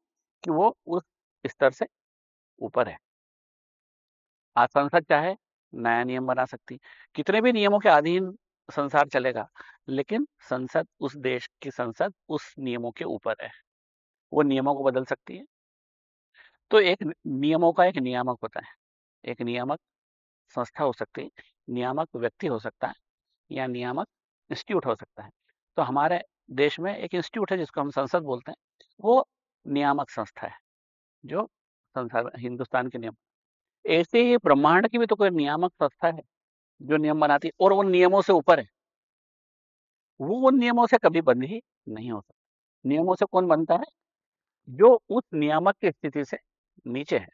कि वो उस स्तर से ऊपर है। आज संसद चाहे नया नियम बना सकती। कितने भी नियमों के अधीन संसार चलेगा, लेकिन संसद उस देश की संसद उस नियमों के ऊपर है। वो नियमों को बदल सकती है। तो एक नियमों का एक नियामक होता है। एक नियामक संस्था हो सकती है, नियामक व्यक्ति हो सकता है, या नियामक इंस्टीट्यूट हो सकता है। तो हमारे देश में एक इंस्टीट्यूट है जिसको हम संसद बोलते हैं। वो नियामक संस्था है। जो संसार हिंदुस्तान के नियम। ऐसे ही ब्रह्मांड की भी तो कोई नियामक संस्था है, जो नियम बनाती है, और वो नियमों से ऊपर है। वो उन नियमों से कभी बंद ही नहीं हो सकता। नियमों से कौन बनता है? जो उस नियामक की स्थिति से नीचे है।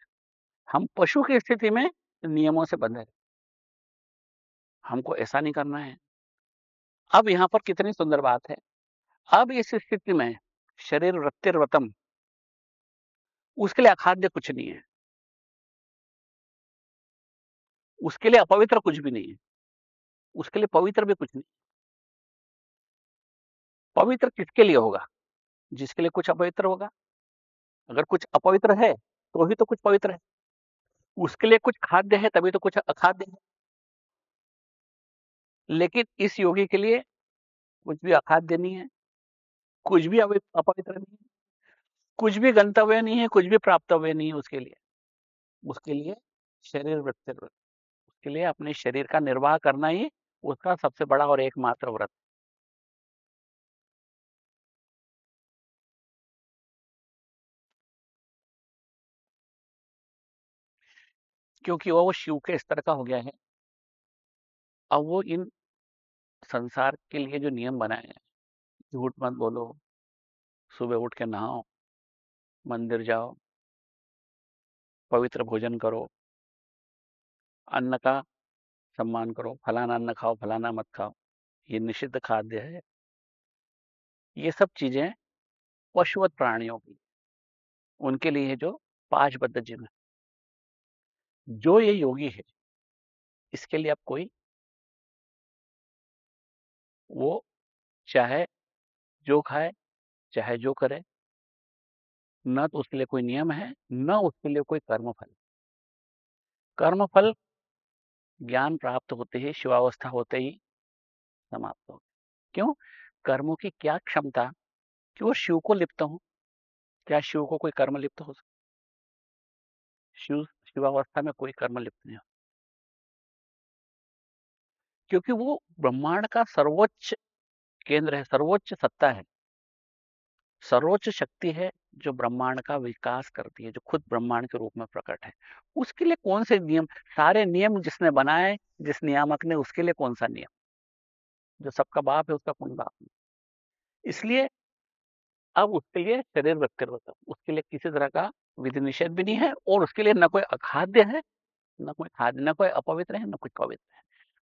हम पशु की स्थिति में नियमों से बंधे हमको ऐसा नहीं करना है। अब यहाँ पर कितनी सुंदर बात है। अब इस स्थिति में शरीर वृत्तिर्वतम उसके लिए अखाद्य कुछ नहीं है। उसके लिए अपवित्र कुछ भी नहीं है। उसके लिए पवित्र भी कुछ नहीं। पवित्र किसके लिए होगा? जिसके लिए कुछ अपवित्र होगा? अगर कुछ अपवित्र है तो ही तो कुछ पवित्र है। उसके लिए कुछ खाद्य है, तभी तो कुछ अखाद्य है। लेकिन इस योगी के लिए कुछ भी अखाद्य नहीं है, कुछ भी अपवित्र नहीं है। कुछ भी गंतव्य नहीं है, कुछ भी प्राप्तव्य नहीं है उसके लिए। उसके लिए शरीर वृत्ति उसके लिए अपने शरीर का निर्वाह करना ही उसका सबसे बड़ा और एकमात्र व्रत। क्योंकि वो शिव के स्तर का हो गया है। अब वो इन संसार के लिए जो नियम बनाए हैं, झूठ मत बोलो, सुबह उठ के नहाओ मंदिर जाओ, पवित्र भोजन करो। अन्न का सम्मान करो, फलाना अन्न खाओ, फलाना मत खाओ, ये निषिद्ध खाद्य है। ये सब चीज़ें पशुवत प्राणियों की, उनके लिए जो पाँच बद्ध है। जो ये योगी है, इसके लिए आप कोई वो चाहे जो खाए, चाहे जो करे न तो उसके लिए कोई नियम है, न उसके लिए कोई कर्मफल। कर्मफल ज्ञान प्राप्त होते ही, शिवावस्था होते ही समाप्त हो। क्यों? कर्मों की क्या क्षमता कि वो शिव को लिप्त हो? क्या शिव को कोई कर्म लिप्त हो सकता शिव, शिवावस्था में कोई कर्म लिप्त नहीं हो क्योंकि वो ब्रह्मांड का सर्वोच्च केंद्र है, सर्वोच्च सत्ता है। सर्वोच्च शक्ति है जो ब्रह्मांड का विकास करती है, जो खुद ब्रह्मांड के रूप में प्रकट है, उसके लिए कौन से नियम, सारे नियम जिसने बनाए, जिस नियामक ने, उसके लिए कौन सा नियम? जो सबका बाप है, उसका कोई बाप नहीं इसलिए अब उसके लिए शरीर व्यक्तिगत उसके लिए किसी तरह का विधि निषेध भी नहीं है और उसके लिए न कोई अखाद्य है, न कोई खाद्य, न कोई अपवित्र है, न कुछ पवित्र है।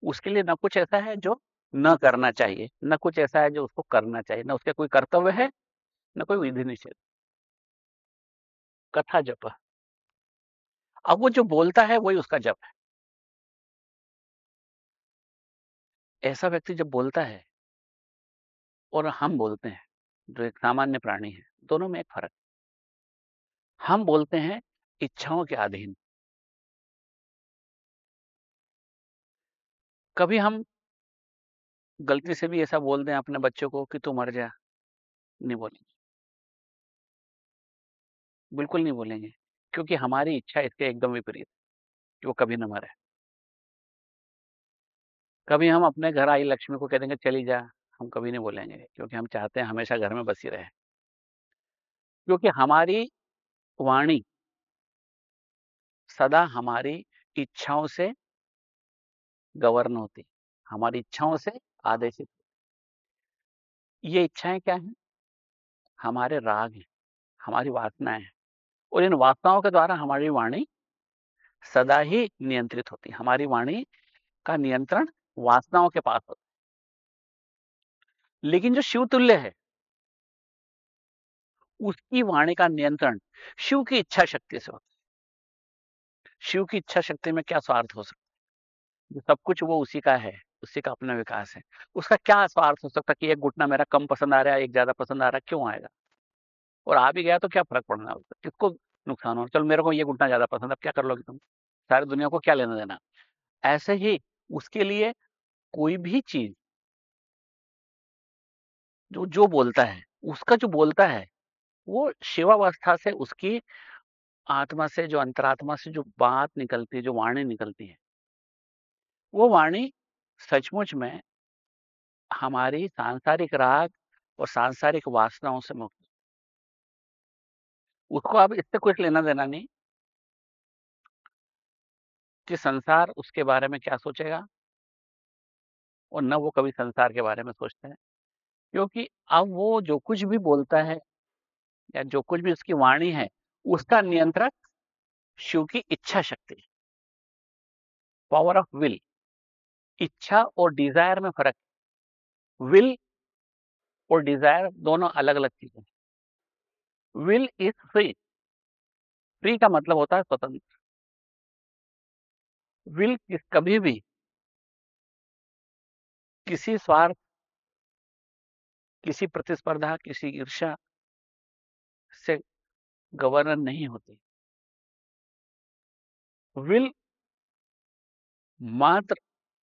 उसके लिए न कुछ ऐसा है जो न करना चाहिए, न कुछ ऐसा है जो उसको करना चाहिए, न उसके कोई कर्तव्य है, न कोई विधि निषेध कथा जप। अब वो जो बोलता है, वही उसका जप है। ऐसा व्यक्ति जब बोलता है और हम बोलते हैं, जो एक सामान्य प्राणी है, दोनों में एक फ़र्क। हम बोलते हैं इच्छाओं के अधीन। कभी हम गलती से भी ऐसा बोल दें अपने बच्चों को कि तू मर जा, नहीं बोलेंगे। बिल्कुल नहीं बोलेंगे, क्योंकि हमारी इच्छा इसके एकदम विपरीत कि वो कभी न मरे। कभी हम अपने घर आई लक्ष्मी को कह देंगे, चली जा। हम कभी नहीं बोलेंगे, क्योंकि हम चाहते हैं हमेशा घर में बसी रहे। क्योंकि हमारी वाणी सदा हमारी इच्छाओं से गवर्न होती, हमारी इच्छाओं से आदेशित ये इच्छाएँ क्या हैं? हमारे राग हैं, हमारी वासनाएँ हैं। और इन वासनाओं के द्वारा हमारी वाणी सदा ही नियंत्रित होती है। हमारी वाणी का नियंत्रण वासनाओं के पास होता है। लेकिन जो शिव तुल्य है, उसकी वाणी का नियंत्रण शिव की इच्छा शक्ति से होता है। शिव की इच्छा शक्ति में क्या स्वार्थ हो सकता है? सब कुछ वो उसी का है, उसी का अपना विकास है। उसका क्या स्वार्थ हो सकता है कि एक घुटना मेरा कम पसंद आ रहा है, एक ज़्यादा पसंद आ रहा है, क्यों आएगा? और आ भी गया तो क्या फ़र्क पड़ना उसका? किसको नुकसान हो? चल मेरे को ये घुटना ज़्यादा पसंद अब क्या कर लोगे तुम? सारी दुनिया को क्या लेना देना? ऐसे ही उसके लिए कोई भी चीज़ जो जो बोलता है, उसका जो बोलता है, वो शिवावस्था से उसकी आत्मा से, जो अंतरात्मा से जो बात निकलती है, जो वाणी निकलती है, वो वाणी सचमुच में हमारी सांसारिक राग और सांसारिक वासनाओं से मुक्त उसको अब इससे कुछ लेना देना नहीं। कि संसार उसके बारे में क्या सोचेगा? और न वो कभी संसार के बारे में सोचते हैं। क्योंकि अब वो जो कुछ भी बोलता है या जो कुछ भी उसकी वाणी है, उसका नियंत्रक शिव की इच्छा शक्ति पावर ऑफ़ विल इच्छा और डिज़ायर में फ़र्क विल और डिज़ायर दोनों अलग अलग चीज़ें विल इज़ फ्री। फ्री का मतलब होता है स्वतंत्र। विल किस, कभी भी किसी स्वार्थ, किसी प्रतिस्पर्धा, किसी ईर्षा से गवर्नर नहीं होती। विल मात्र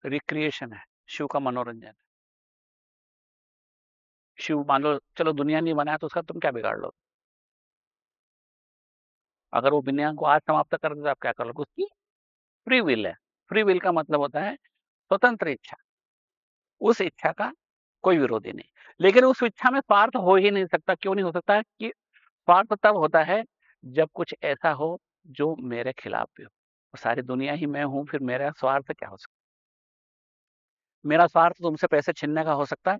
रिक्रिएशन है, शिव का मनोरंजन है। शिव मान लो, चलो दुनिया नहीं बनाया तो उसका तुम क्या बिगाड़ लो अगर वो दुनिया को आज समाप्त कर दे तो आप क्या कर लो उसकी फ्री विल है। फ्री विल का मतलब होता है स्वतंत्र इच्छा। उस इच्छा का कोई विरोधी नहीं। लेकिन उस इच्छा में स्वार्थ हो ही नहीं सकता। क्यों नहीं हो सकता कि स्वार्थ तब होता है जब कुछ ऐसा हो जो मेरे खिलाफ भी हो। सारी दुनिया ही मैं हूँ, फिर मेरा स्वार्थ क्या हो सकता मेरा स्वार्थ तुमसे पैसे छीनने का हो सकता है,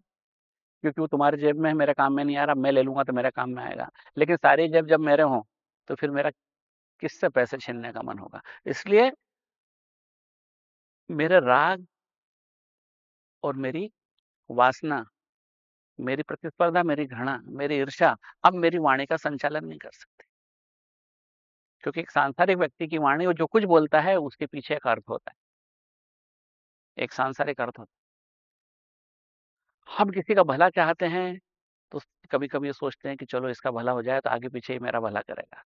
क्योंकि वो तुम्हारी जेब में है, मेरे काम में नहीं आ रहा। मैं ले लूँगा तो मेरे काम में आएगा। लेकिन सारी जेब जब मेरे हों तो फिर मेरा किससे पैसे छीनने का मन होगा? इसलिए मेरे राग और मेरी वासना, मेरी प्रतिस्पर्धा, मेरी घृणा, मेरी ईर्षा अब मेरी वाणी का संचालन नहीं कर सकती। क्योंकि एक सांसारिक व्यक्ति की वाणी वो जो कुछ बोलता है, उसके पीछे एक अर्थ होता है। एक सांसारिक अर्थ होता है। हम किसी का भला चाहते हैं तो कभी कभी सोचते हैं कि चलो इसका भला हो जाए तो आगे पीछे ही मेरा भला करेगा।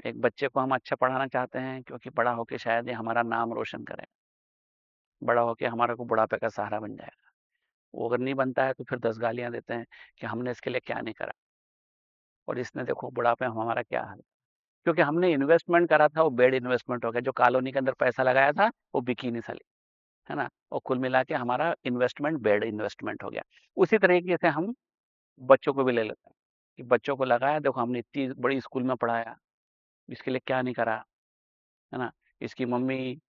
एक बच्चे को हम अच्छा पढ़ाना चाहते हैं, क्योंकि बड़ा होके शायद ये हमारा नाम रोशन करेगा बड़ा होके हमारे को बुढ़ापे का सहारा बन जाएगा। वो अगर नहीं बनता है तो फिर दस गालियाँ देते हैं कि हमने इसके लिए क्या नहीं करा। और इसने देखो बुढ़ापे हमारा क्या हाल? क्योंकि हमने इन्वेस्टमेंट करा था, वो बेड इन्वेस्टमेंट हो गया। जो कॉलोनी के अंदर पैसा लगाया था, वो बिकी नहीं सली, है ना? और कुल मिला के हमारा इन्वेस्टमेंट बेड इन्वेस्टमेंट हो गया। उसी तरीके से हम बच्चों को भी ले लेते हैं कि बच्चों को लगाया, देखो हमने इतनी बड़ी स्कूल में पढ़ाया। इसके लिए क्या नहीं करा, है ना? इसकी मम्मी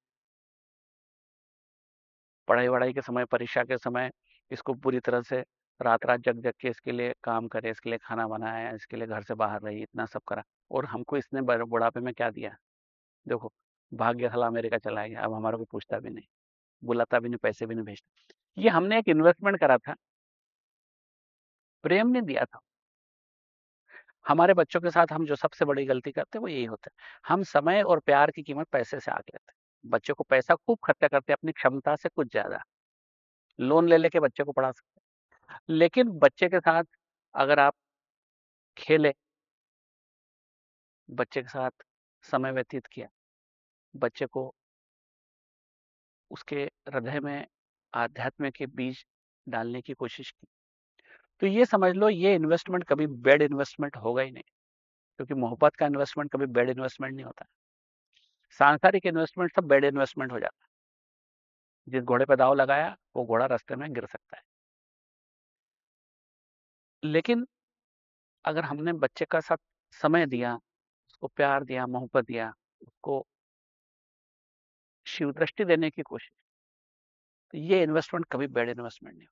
पढ़ाई वढ़ाई के समय, परीक्षा के समय इसको पूरी तरह से रात रात जग जग के इसके लिए काम करे, इसके लिए खाना बनाया, इसके लिए घर से बाहर रही, इतना सब करा। और हमको इसने बुढ़ापे में क्या दिया? देखो, भाग्य खला अमेरिका चला गया, अब हमारा कोई पूछता भी नहीं, बुलाता भी नहीं, पैसे भी नहीं भेजता। ये हमने एक इन्वेस्टमेंट करा था। प्रेम ने दिया था। हमारे बच्चों के साथ हम जो सबसे बड़ी गलती करते हैं, वो यही होता है। हम समय और प्यार की कीमत पैसे से आग लेते हैं। बच्चों को पैसा खूब खर्चा करते हैं, अपनी क्षमता से कुछ ज़्यादा। लोन ले लेके बच्चे को पढ़ा सकते हैं। लेकिन बच्चे के साथ अगर आप खेले, बच्चे के साथ समय व्यतीत किया, बच्चे को उसके हृदय में, आध्यात्म के बीज डालने की कोशिश की तो ये समझ लो ये इन्वेस्टमेंट कभी बेड इन्वेस्टमेंट होगा ही नहीं, क्योंकि मोहब्बत का इन्वेस्टमेंट कभी बेड इन्वेस्टमेंट नहीं होता। सांसारिक इन्वेस्टमेंट सब बेड इन्वेस्टमेंट हो जाता। है जिस घोड़े पे दाव लगाया, वो घोड़ा रास्ते में गिर सकता है। लेकिन अगर हमने बच्चे का साथ समय दिया, उसको प्यार दिया, मोहब्बत दिया, उसको शिव दृष्टि देने की कोशिश तो ये इन्वेस्टमेंट कभी बेड इन्वेस्टमेंट नहीं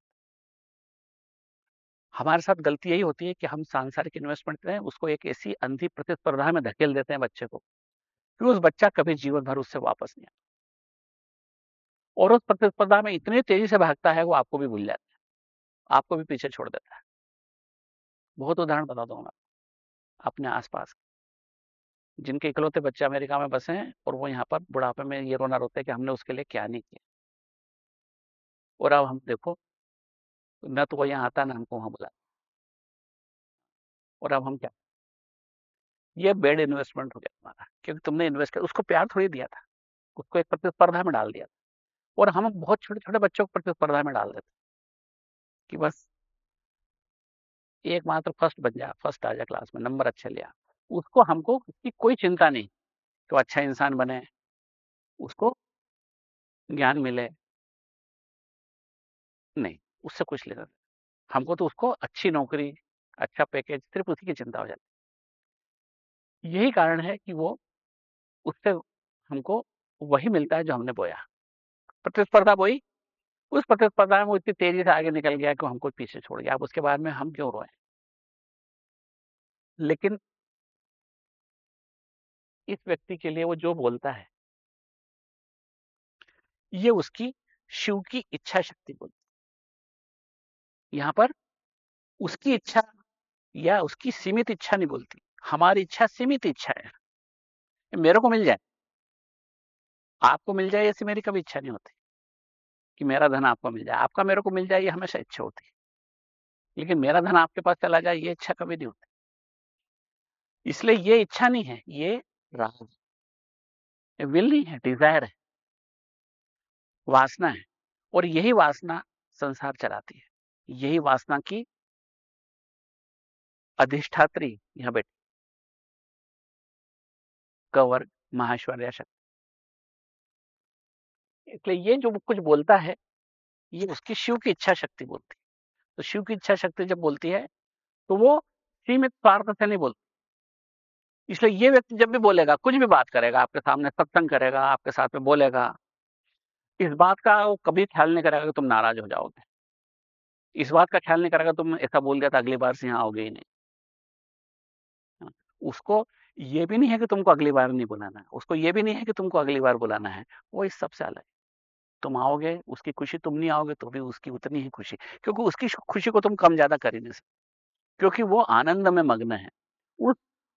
हमारे साथ गलती यही होती है कि हम सांसारिक इन्वेस्टमेंट करें उसको एक ऐसी अंधी प्रतिस्पर्धा में धकेल देते हैं बच्चे को कि उस बच्चा कभी जीवन भर उससे वापस नहीं आता। और उस प्रतिस्पर्धा में इतनी तेज़ी से भागता है, वो आपको भी भूल जाता है। आपको भी पीछे छोड़ देता है। बहुत उदाहरण बता दूँगा अपने आसपास। जिनके इकलौते बच्चे अमेरिका में बसे हैं और वो यहाँ पर बुढ़ापे में ये रोना रोते हैं कि हमने उसके लिए क्या नहीं किया। और अब हम देखो न तो वो यहाँ आता ना हमको वहाँ बुला और अब हम क्या? ये बेड इन्वेस्टमेंट हो गया हमारा क्योंकि तुमने इन्वेस्ट किया, उसको प्यार थोड़ी दिया था, उसको एक प्रतिस्पर्धा में डाल दिया था और हम बहुत छोटे छोटे बच्चों को प्रतिस्पर्धा में डाल देते कि बस एक मात्र फ़र्स्ट बन जा फ़र्स्ट आ जा क्लास में नंबर अच्छे लिया उसको हमको उसकी कोई चिंता नहीं तो अच्छा इंसान बने, उसको ज्ञान मिले। नहीं। उससे कुछ लेना हमको तो उसको अच्छी नौकरी अच्छा पैकेज सिर्फ़ उसी की चिंता हो जाती यही कारण है कि वो उससे हमको वही मिलता है जो हमने बोया। प्रतिस्पर्धा बोई। उस प्रतिस्पर्धा में वो इतनी तेज़ी से आगे निकल गया कि हमको पीछे छोड़ गया। अब उसके बाद में हम क्यों रोए? लेकिन इस व्यक्ति के लिए वो जो बोलता है, ये उसकी शिव की इच्छा शक्ति बोलती यहाँ पर उसकी इच्छा या उसकी सीमित इच्छा नहीं बोलती। हमारी इच्छा सीमित इच्छा है। मेरे को मिल जाए। आपको मिल जाए ऐसी मेरी कभी इच्छा नहीं होती कि मेरा धन आपको मिल जाए। आपका मेरे को मिल जाए ये हमेशा इच्छा होती है। लेकिन मेरा धन आपके पास चला जाए ये इच्छा कभी नहीं होती। इसलिए ये इच्छा नहीं है, ये राग है। विल नहीं है, डिज़ायर है। वासना है। और यही वासना संसार चलाती है। यही वासना की अधिष्ठात्री यहाँ बैठी। कवर महाश्वर्या शक्ति। इसलिए ये जो कुछ बोलता है, ये उसकी शिव की इच्छा शक्ति बोलती है। तो शिव की इच्छा शक्ति जब बोलती है तो वो सीमित स्वार्थ से नहीं बोलती। इसलिए ये व्यक्ति जब भी बोलेगा, कुछ भी बात करेगा, आपके सामने सत्संग करेगा, आपके साथ में बोलेगा, इस बात का वो कभी ख्याल नहीं करेगा कि तुम नाराज़ हो जाओगे। इस बात का ख्याल नहीं करेगा तुम ऐसा बोल दिया था अगली बार से यहाँ आओगे ही नहीं। हाँ, उसको ये भी नहीं है कि तुमको अगली बार नहीं बुलाना उसको ये भी नहीं है कि तुमको अगली बार बुलाना है वो इस सबसे अलग तुम आओगे उसकी खुशी तुम नहीं आओगे तो भी उसकी उतनी ही खुशी क्योंकि उसकी खुशी को तुम कम ज़्यादा कर ही नहीं सकते क्योंकि वो आनंद में मग्न है। उस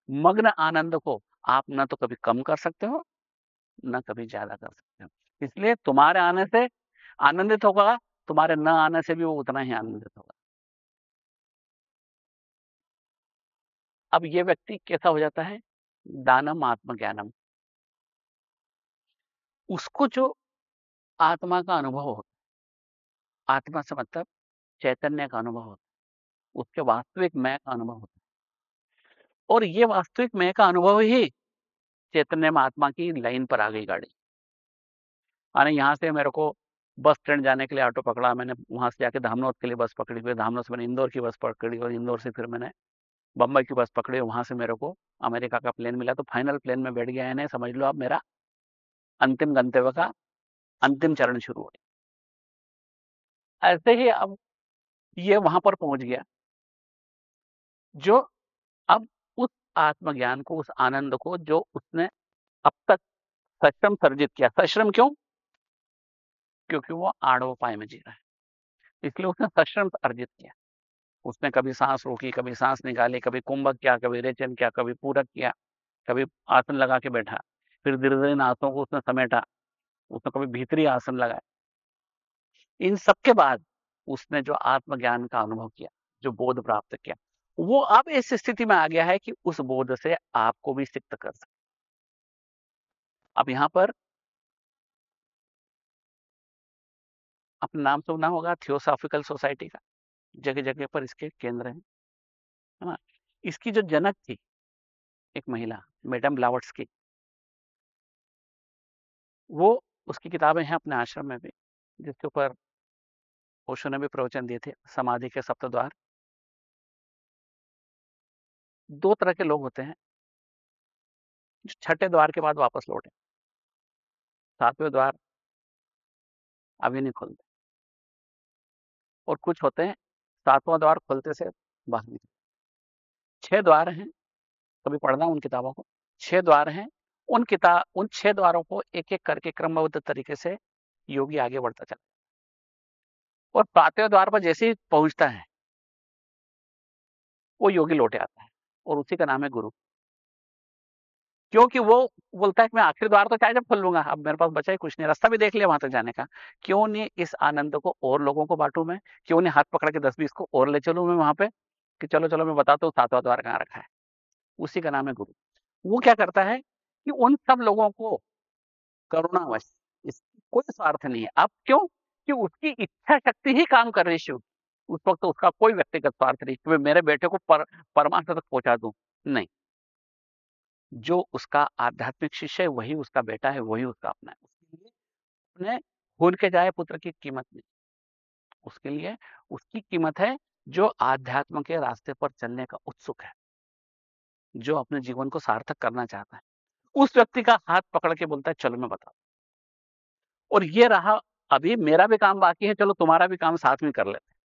मग्न आनंद को आप ना तो कभी कम कर सकते हो ना कभी ज़्यादा कर सकते हो। इसलिए तुम्हारे आने से आनंदित होगा तुम्हारे न आने से भी वो उतना ही आनंदित होगा। अब ये व्यक्ति कैसा हो जाता है? दानम आत्मज्ञानम। उसको जो आत्मा का अनुभव होता आत्मा से मतलब चैतन्य का अनुभव होता उसके वास्तविक मैं का अनुभव होता और ये वास्तविक मैं का अनुभव ही चैतन्य में आत्मा की लाइन पर आ गई गाड़ी। यहाँ से मेरे को बस स्टैंड जाने के लिए ऑटो पकड़ा मैंने, वहाँ से जाके धामनोद के लिए बस पकड़ी, फिर धामनोद से मैंने इंदौर की बस पकड़ी और इंदौर से फिर मैंने बम्बई की बस पकड़ी वहाँ से मेरे को अमेरिका का प्लेन मिला। तो फाइनल प्लेन में बैठ गया है समझ लो आप मेरा अंतिम गंतव्य का अंतिम चरण शुरू हो ऐसे ही अब ये वहाँ पर पहुँच गया। जो अब उस आत्मज्ञान को, उस आनंद को, जो उसने अब तक सश्रम सर्जित किया। सश्रम क्यों? क्योंकि वो आड़ोपाय में जी रहा है। इसलिए उसने सश्रम अर्जित किया। उसने कभी सांस रोकी, कभी सांस निकाली, कभी कुंभक किया, कभी रेचन किया, कभी पूरक किया, कभी आसन लगा के बैठा। फिर धीरे धीरे आसनों को उसने समेटा। उसने कभी भीतरी आसन लगाया इन सबके बाद उसने जो आत्मज्ञान का अनुभव किया, जो बोध प्राप्त किया, वो अब इस स्थिति में आ गया है कि उस बोध से आपको भी सिक्त कर सके। अब यहाँ पर अपना नाम सुना होगा, थियोसॉफिकल सोसाइटी का जगह जगह पर इसके केंद्र हैं, है ना? इसकी जो जनक थी, एक महिला, मैडम ब्लावर्ट्स की वो उसकी किताबें हैं अपने आश्रम में भी, जिसके ऊपर ओशो ने भी प्रवचन दिए थे, समाधि के सप्त द्वार दो तरह के लोग होते हैं, जो छठे द्वार के बाद वापस लौटे। सातवें द्वार अभी नहीं खुलते। और कुछ होते हैं, सातवां द्वार खुलते से बाहर निकलते छह द्वार हैं, कभी पढ़ना उन किताबों को। छह द्वार हैं, उन किताब उन छह द्वारों को एक एक करके क्रमबद्ध तरीके से योगी आगे बढ़ता चला और सातवें द्वार पर जैसे ही पहुँचता है, वो योगी लौटे आता है और उसी का नाम है गुरु। क्योंकि वो बोलता है कि मैं आखिरी द्वार तो चाहे जब खोल लूँगा। अब मेरे पास बचा ही कुछ नहीं। रास्ता भी देख लिया वहाँ तक जाने का। क्यों नहीं इस आनंद को और लोगों को बांटू मैं? क्यों नहीं हाथ पकड़ के दस बीस को और ले चलू मैं वहाँ पे? कि चलो चलो मैं बताता हूँ सातवा द्वार कहाँ रखा है। उसी का नाम है गुरु। वो क्या करता है कि उन सब लोगों को करुणावश कोई स्वार्थ नहीं है। अब क्यों? कि उसकी इच्छा शक्ति ही काम कर रही शिव। उस वक्त तो उसका कोई व्यक्तिगत स्वार्थ नहीं। कि मेरे बेटे को पर, परमार्थ तक पहुँचा दू। नहीं। जो उसका आध्यात्मिक शिष्य है, वही उसका बेटा है, वही उसका अपना है। उसके लिए अपने भूल के जाए पुत्र की कीमत नहीं। उसके लिए उसकी कीमत है जो आध्यात्म के रास्ते पर चलने का उत्सुक है। जो अपने जीवन को सार्थक करना चाहता है। उस व्यक्ति का हाथ पकड़ के बोलता है, चलो मैं बता और ये रहा, अभी मेरा भी काम बाकी है, चलो तुम्हारा भी काम साथ में कर लेते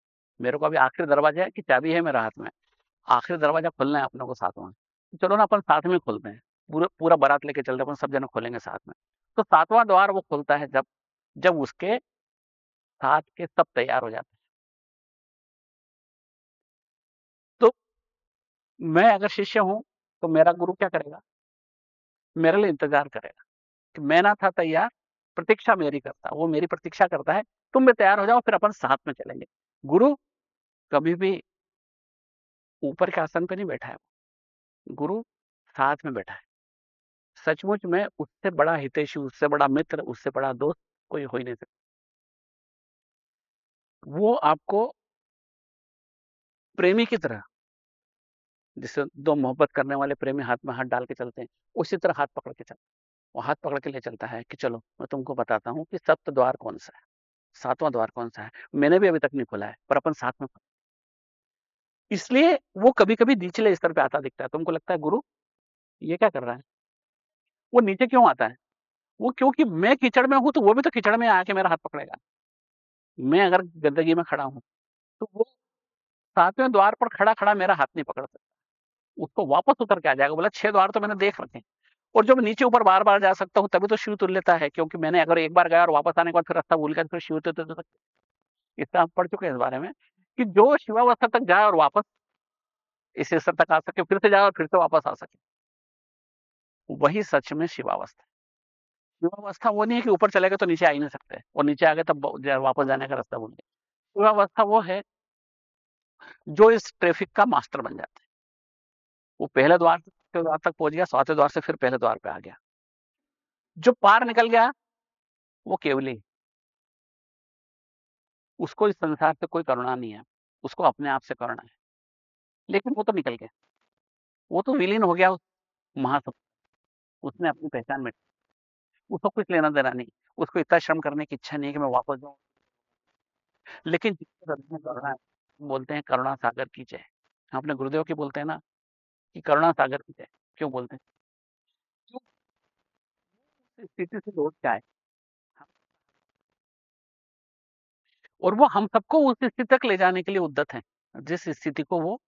मेरे को अभी आखिरी दरवाज़ा है कि चाबी है मेरे हाथ में। आखिरी दरवाज़ा खुलना है अपने को साथ में। चलो ना, अपन साथ में खोलते हैं। पूरा पूरा बारात लेके चलते अपन सब जन खोलेंगे साथ में। तो सातवां द्वार वो खुलता है जब जब उसके साथ के सब तैयार हो जाते हैं। तो मैं अगर शिष्य हूँ तो मेरा गुरु क्या करेगा? मेरे लिए इंतज़ार करेगा कि मैं ना था तैयार, प्रतीक्षा मेरी करता, वो मेरी प्रतीक्षा करता है, तुम भी तैयार हो जाओ, फिर अपन साथ में चलेंगे। गुरु कभी भी ऊपर के आसन पे नहीं बैठा है गुरु साथ में बैठा है। सचमुच में उससे बड़ा हितेशी, उससे बड़ा मित्र, उससे बड़ा दोस्त कोई हो ही नहीं सकता। वो आपको प्रेमी की तरह जिससे दो मोहब्बत करने वाले प्रेमी हाथ में हाथ डाल के चलते हैं, उसी तरह हाथ पकड़ के चलते वो हाथ पकड़ के ले चलता है कि चलो, मैं तुमको बताता हूँ कि सप्त द्वार कौन सा है? सातवां द्वार कौन सा है? मैंने भी अभी तक नहीं खोला है, पर अपन साथ में इसलिए वो कभी कभी निचले स्तर पे आता दिखता है। तुमको लगता है, गुरु, ये क्या कर रहा है? वो नीचे क्यों आता है? वो क्योंकि मैं कीचड़ में हूँ तो वो भी तो कीचड़ में आके मेरा हाथ पकड़ेगा। मैं अगर गंदगी में खड़ा हूँ तो वो सातवें द्वार पर खड़ा खड़ा मेरा हाथ नहीं पकड़ सकता। उसको वापस उतर के आ जाएगा। बोला, छह द्वार तो मैंने देख रखे और जब नीचे ऊपर बार बार जा सकता हूँ, तभी तो शिव तुल्यता है, क्योंकि मैंने अगर एक बार गया और वापस आने के बाद फिर रास्ता भूल गया तो फिर शिव तुल्य इसका हम पढ़ चुके हैं इस बारे में। कि जो शिवावस्था तक जाए और वापस इस स्तर तक आ सके, फिर से जाए और फिर से वापस आ सके। वही सच में शिवावस्था। शिवावस्था वो नहीं है कि ऊपर चले गए तो नीचे आ ही नहीं सकते। और नीचे आ गए तब वापस जाने का रास्ता भूल गए। शिवावस्था वो है जो इस ट्रैफ़िक का मास्टर बन जाता है। वो पहले द्वार से द्वार तक पहुँच गया, सातवें द्वार से फिर पहले द्वार पे आ गया। जो पार निकल गया, वो केवली उसको इस संसार से कोई करुणा नहीं है, उसको अपने आप से करुणा है। लेकिन वो तो निकल गया। वो तो विलीन हो गया उस उसने अपनी पहचान में उसको कुछ लेना देना नहीं, उसको इतना श्रम करने की इच्छा नहीं है कि मैं वापस जाऊँ। लेकिन करुणा बोलते हैं करुणा सागर की जय। अपने गुरुदेव की बोलते हैं ना कि करुणा सागर की जय। क्यों बोलते हैं? स्थिति से लौट के आए और वो हम सबको उस स्थिति तक ले जाने के लिए उद्दत है। जिस स्थिति को वो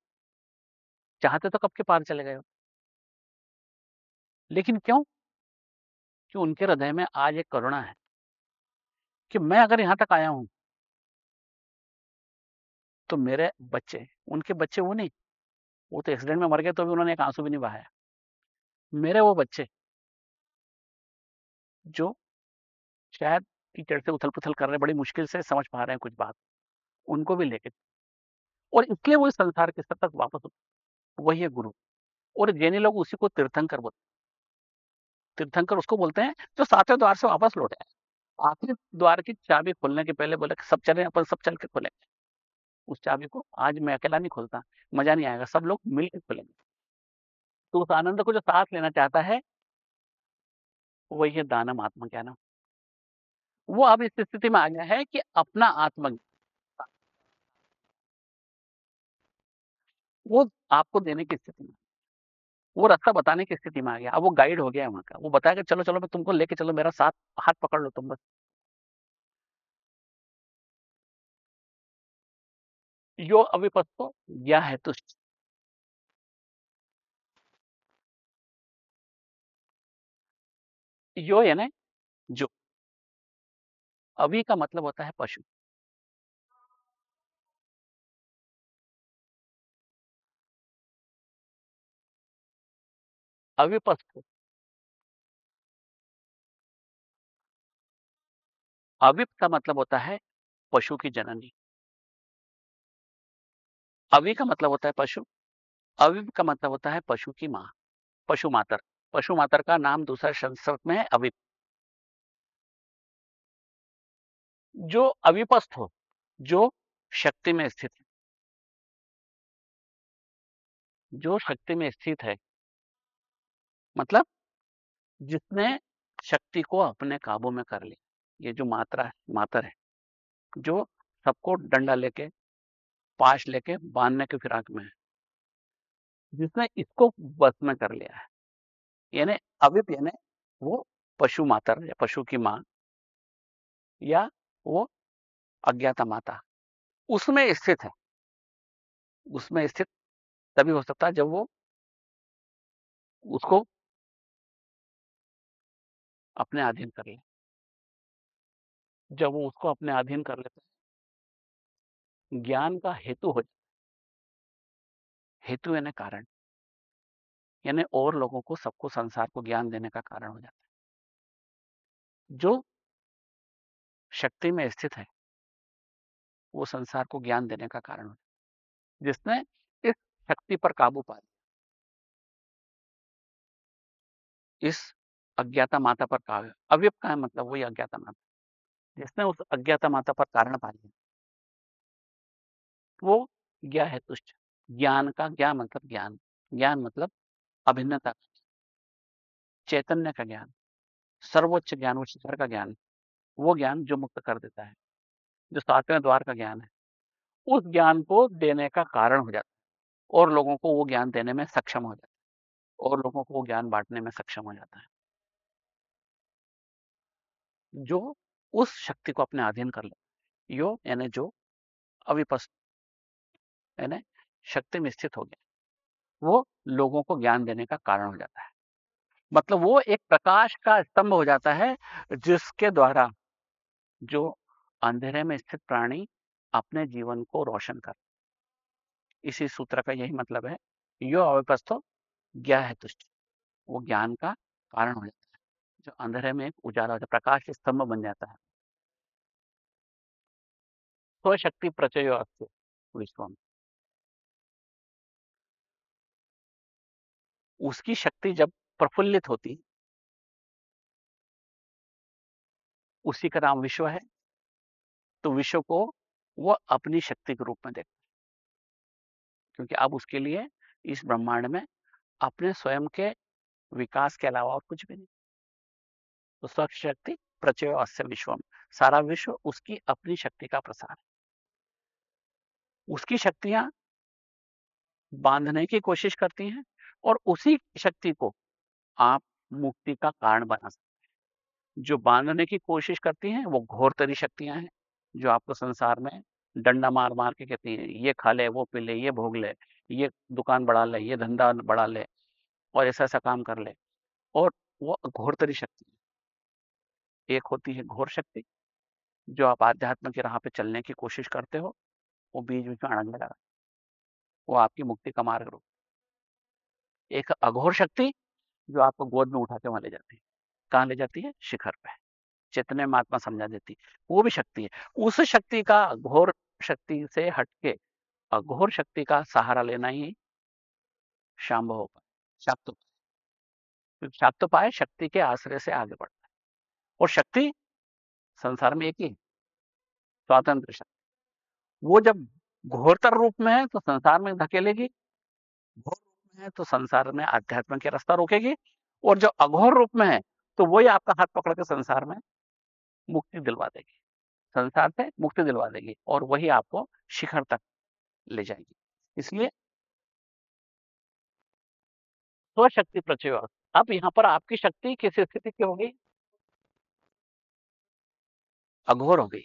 चाहते तो कब के पार चले गए लेकिन क्यों? कि उनके हृदय में आज एक करुणा है कि मैं अगर यहाँ तक आया हूँ तो मेरे बच्चे, उनके बच्चे वो नहीं। वो तो एक्सीडेंट में मर गए तो भी उन्होंने एक आँसू भी नहीं बहाया। मेरे वो बच्चे जो शायद कीचड़ से उथल पुथल कर रहे बड़ी मुश्किल से समझ पा रहे हैं कुछ बात, उनको भी लेके। और इसलिए वो इस संसार के स्तर तक वापस वही है गुरु। और जैनी लोग उसी को तीर्थंकर बोलते तीर्थंकर उसको बोलते हैं जो सातवें द्वार से वापस लौटे आखिरी द्वार की चाबी खोलने के पहले बोले, सब चले, अपन सब चल के खोलेंगे। उस चाबी को, आज मैं अकेला नहीं खोलता, मज़ा नहीं आएगा, सब लोग मिलकर खोलेंगे। तो उस आनंद को जो साथ लेना चाहता है, वही है दानम आत्मज्ञानम वो अब इस स्थिति में आ गया है कि अपना आत्म वो आपको देने की स्थिति में वो रास्ता बताने की स्थिति में आ गया। अब वो गाइड हो गया वहाँ का। वो बताया कि चलो चलो, मैं तुमको लेके चलो, मेरा साथ, हाथ पकड़ लो तुम बस। यो अविपस्तो या है तुष्ट यो यानी जो अभी का मतलब होता है पशु। अविपस्त अविप का मतलब होता है पशु की जननी। अवि का मतलब होता है पशु। अविप का मतलब होता है पशु की माँ, पशु मातर। पशु मातर का नाम दूसरा संस्कृत में है अविप जो अविपस्त हो, जो शक्ति में स्थित है। जो शक्ति में स्थित है। मतलब जिसने शक्ति को अपने काबू में कर लिया। ये जो मात्रा है, मातर है, जो सबको डंडा लेके, पाश लेके बांधने के फिराक में है। जिसने इसको बस में कर लिया है। यानी अविप यानी वो पशु मातर या पशु की माँ, या वो अज्ञाता माता उसमें स्थित है। उसमें स्थित तभी हो सकता है जब वो उसको अपने अधीन कर ले। जब वो उसको अपने अधीन कर लेते ज्ञान का हेतु हो जाता हेतु यानी कारण। यानी और लोगों को सबको संसार को ज्ञान देने का कारण हो जाता है। जो शक्ति में स्थित है। वो संसार को ज्ञान देने का कारण हो, जिसने इस शक्ति पर काबू पा लिया। इस अज्ञाता माता पर काबू अव्यप का है मतलब वही अज्ञाता माता, जिसने उस अज्ञाता माता पर कारण पा लिया। वो ज्ञा है तुष्ट, ज्ञान का ज्ञा मतलब ज्ञान ज्ञान मतलब अभिन्नता चैतन्य का ज्ञान, सर्वोच्च ज्ञान शिखर का ज्ञान। वो ज्ञान जो मुक्त कर देता है, जो सातवें द्वार का ज्ञान है, उस ज्ञान को देने का कारण हो जाता है और लोगों को वो ज्ञान देने में सक्षम हो जाता है और लोगों को वो ज्ञान बांटने में सक्षम हो जाता है। जो उस शक्ति को अपने अधीन कर ले, यो यानी जो अविपस्त, यानी शक्ति में स्थित हो गया, वो लोगों को ज्ञान देने का कारण हो जाता है। मतलब वो एक प्रकाश का स्तंभ हो जाता है जिसके द्वारा जो अंधेरे में स्थित प्राणी अपने जीवन को रोशन कर इसी सूत्र का यही मतलब है, यो अविपस्थो ज्ञा है तुष्ट वो ज्ञान का कारण हो जाता है, जो अंधेरे में एक उजाला हो जाता है, प्रकाश स्तंभ बन जाता है। तो शक्ति प्रचय में उसकी शक्ति जब प्रफुल्लित होती उसी का नाम विश्व है। तो विश्व को वो अपनी शक्ति के रूप में देखता है। क्योंकि अब उसके लिए इस ब्रह्मांड में अपने स्वयं के विकास के अलावा और कुछ भी नहीं। तो स्वच्छ शक्ति, प्रचय अस्य विश्वम सारा विश्व उसकी अपनी शक्ति का प्रसार है। उसकी शक्तियाँ बांधने की कोशिश करती हैं और उसी शक्ति को आप मुक्ति का कारण बना सकते जो बांधने की कोशिश करती हैं, वो घोरतरी शक्तियाँ हैं, जो आपको संसार में डंडा मार मार के कहती हैं, ये खा ले, वो पी ले, ये भोग ले, ये दुकान बढ़ा ले, ये धंधा बढ़ा ले, और ऐसा ऐसा काम कर ले। और वो घोरतरी शक्ति एक होती है घोर शक्ति, जो आप आध्यात्म की राह पे चलने की कोशिश करते हो, वो बीच बीच में अड़ंगे लगा वो आपकी मुक्ति का मार्ग रूप। एक अघोर शक्ति, जो आपको गोद में उठा के वहाँ ले जाती है। कहाँ ले जाती है? शिखर पे। चेतने में आत्मा समझा देती वो भी शक्ति है। उस शक्ति का घोर शक्ति से हटके अघोर शक्ति का सहारा लेना ही शाम्भव हो पाए। शाक्त पाए। शक्ति के आश्रय से आगे बढ़ता है। और शक्ति संसार में एक ही स्वतंत्र शक्ति। वो जब घोरतर रूप में है तो संसार में धकेलेगी। घोर रूप में है तो संसार में अध्यात्म के रास्ता रोकेगी। और जो अघोर रूप में है तो वही आपका हाथ पकड़ के संसार में मुक्ति दिलवा देगी। संसार से मुक्ति दिलवा देगी और वही आपको शिखर तक ले जाएगी। इसलिए स्वशक्ति प्रचय अब यहाँ पर आपकी शक्ति किस स्थिति की होगी? अघोर हो गई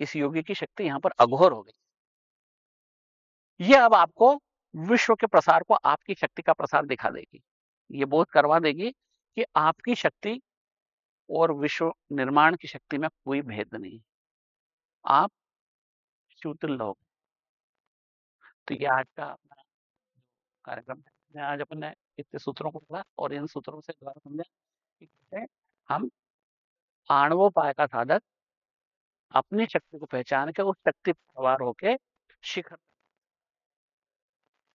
इस योगी की शक्ति यहाँ पर अघोर हो गई ये अब आपको विश्व के प्रसार को, आपकी शक्ति का प्रसार दिखा देगी। ये बोध करवा देगी कि आपकी शक्ति और विश्व निर्माण की शक्ति में कोई भेद नहीं। आप लोग। तो ये आज का अपना कार्यक्रम है। आज अपन ने इतने सूत्रों को पढ़ा और इन सूत्रों से द्वारा समझा कि हम आणवोपाय का साधक अपनी शक्ति को पहचान के उस शक्ति पर सवार होके शिखर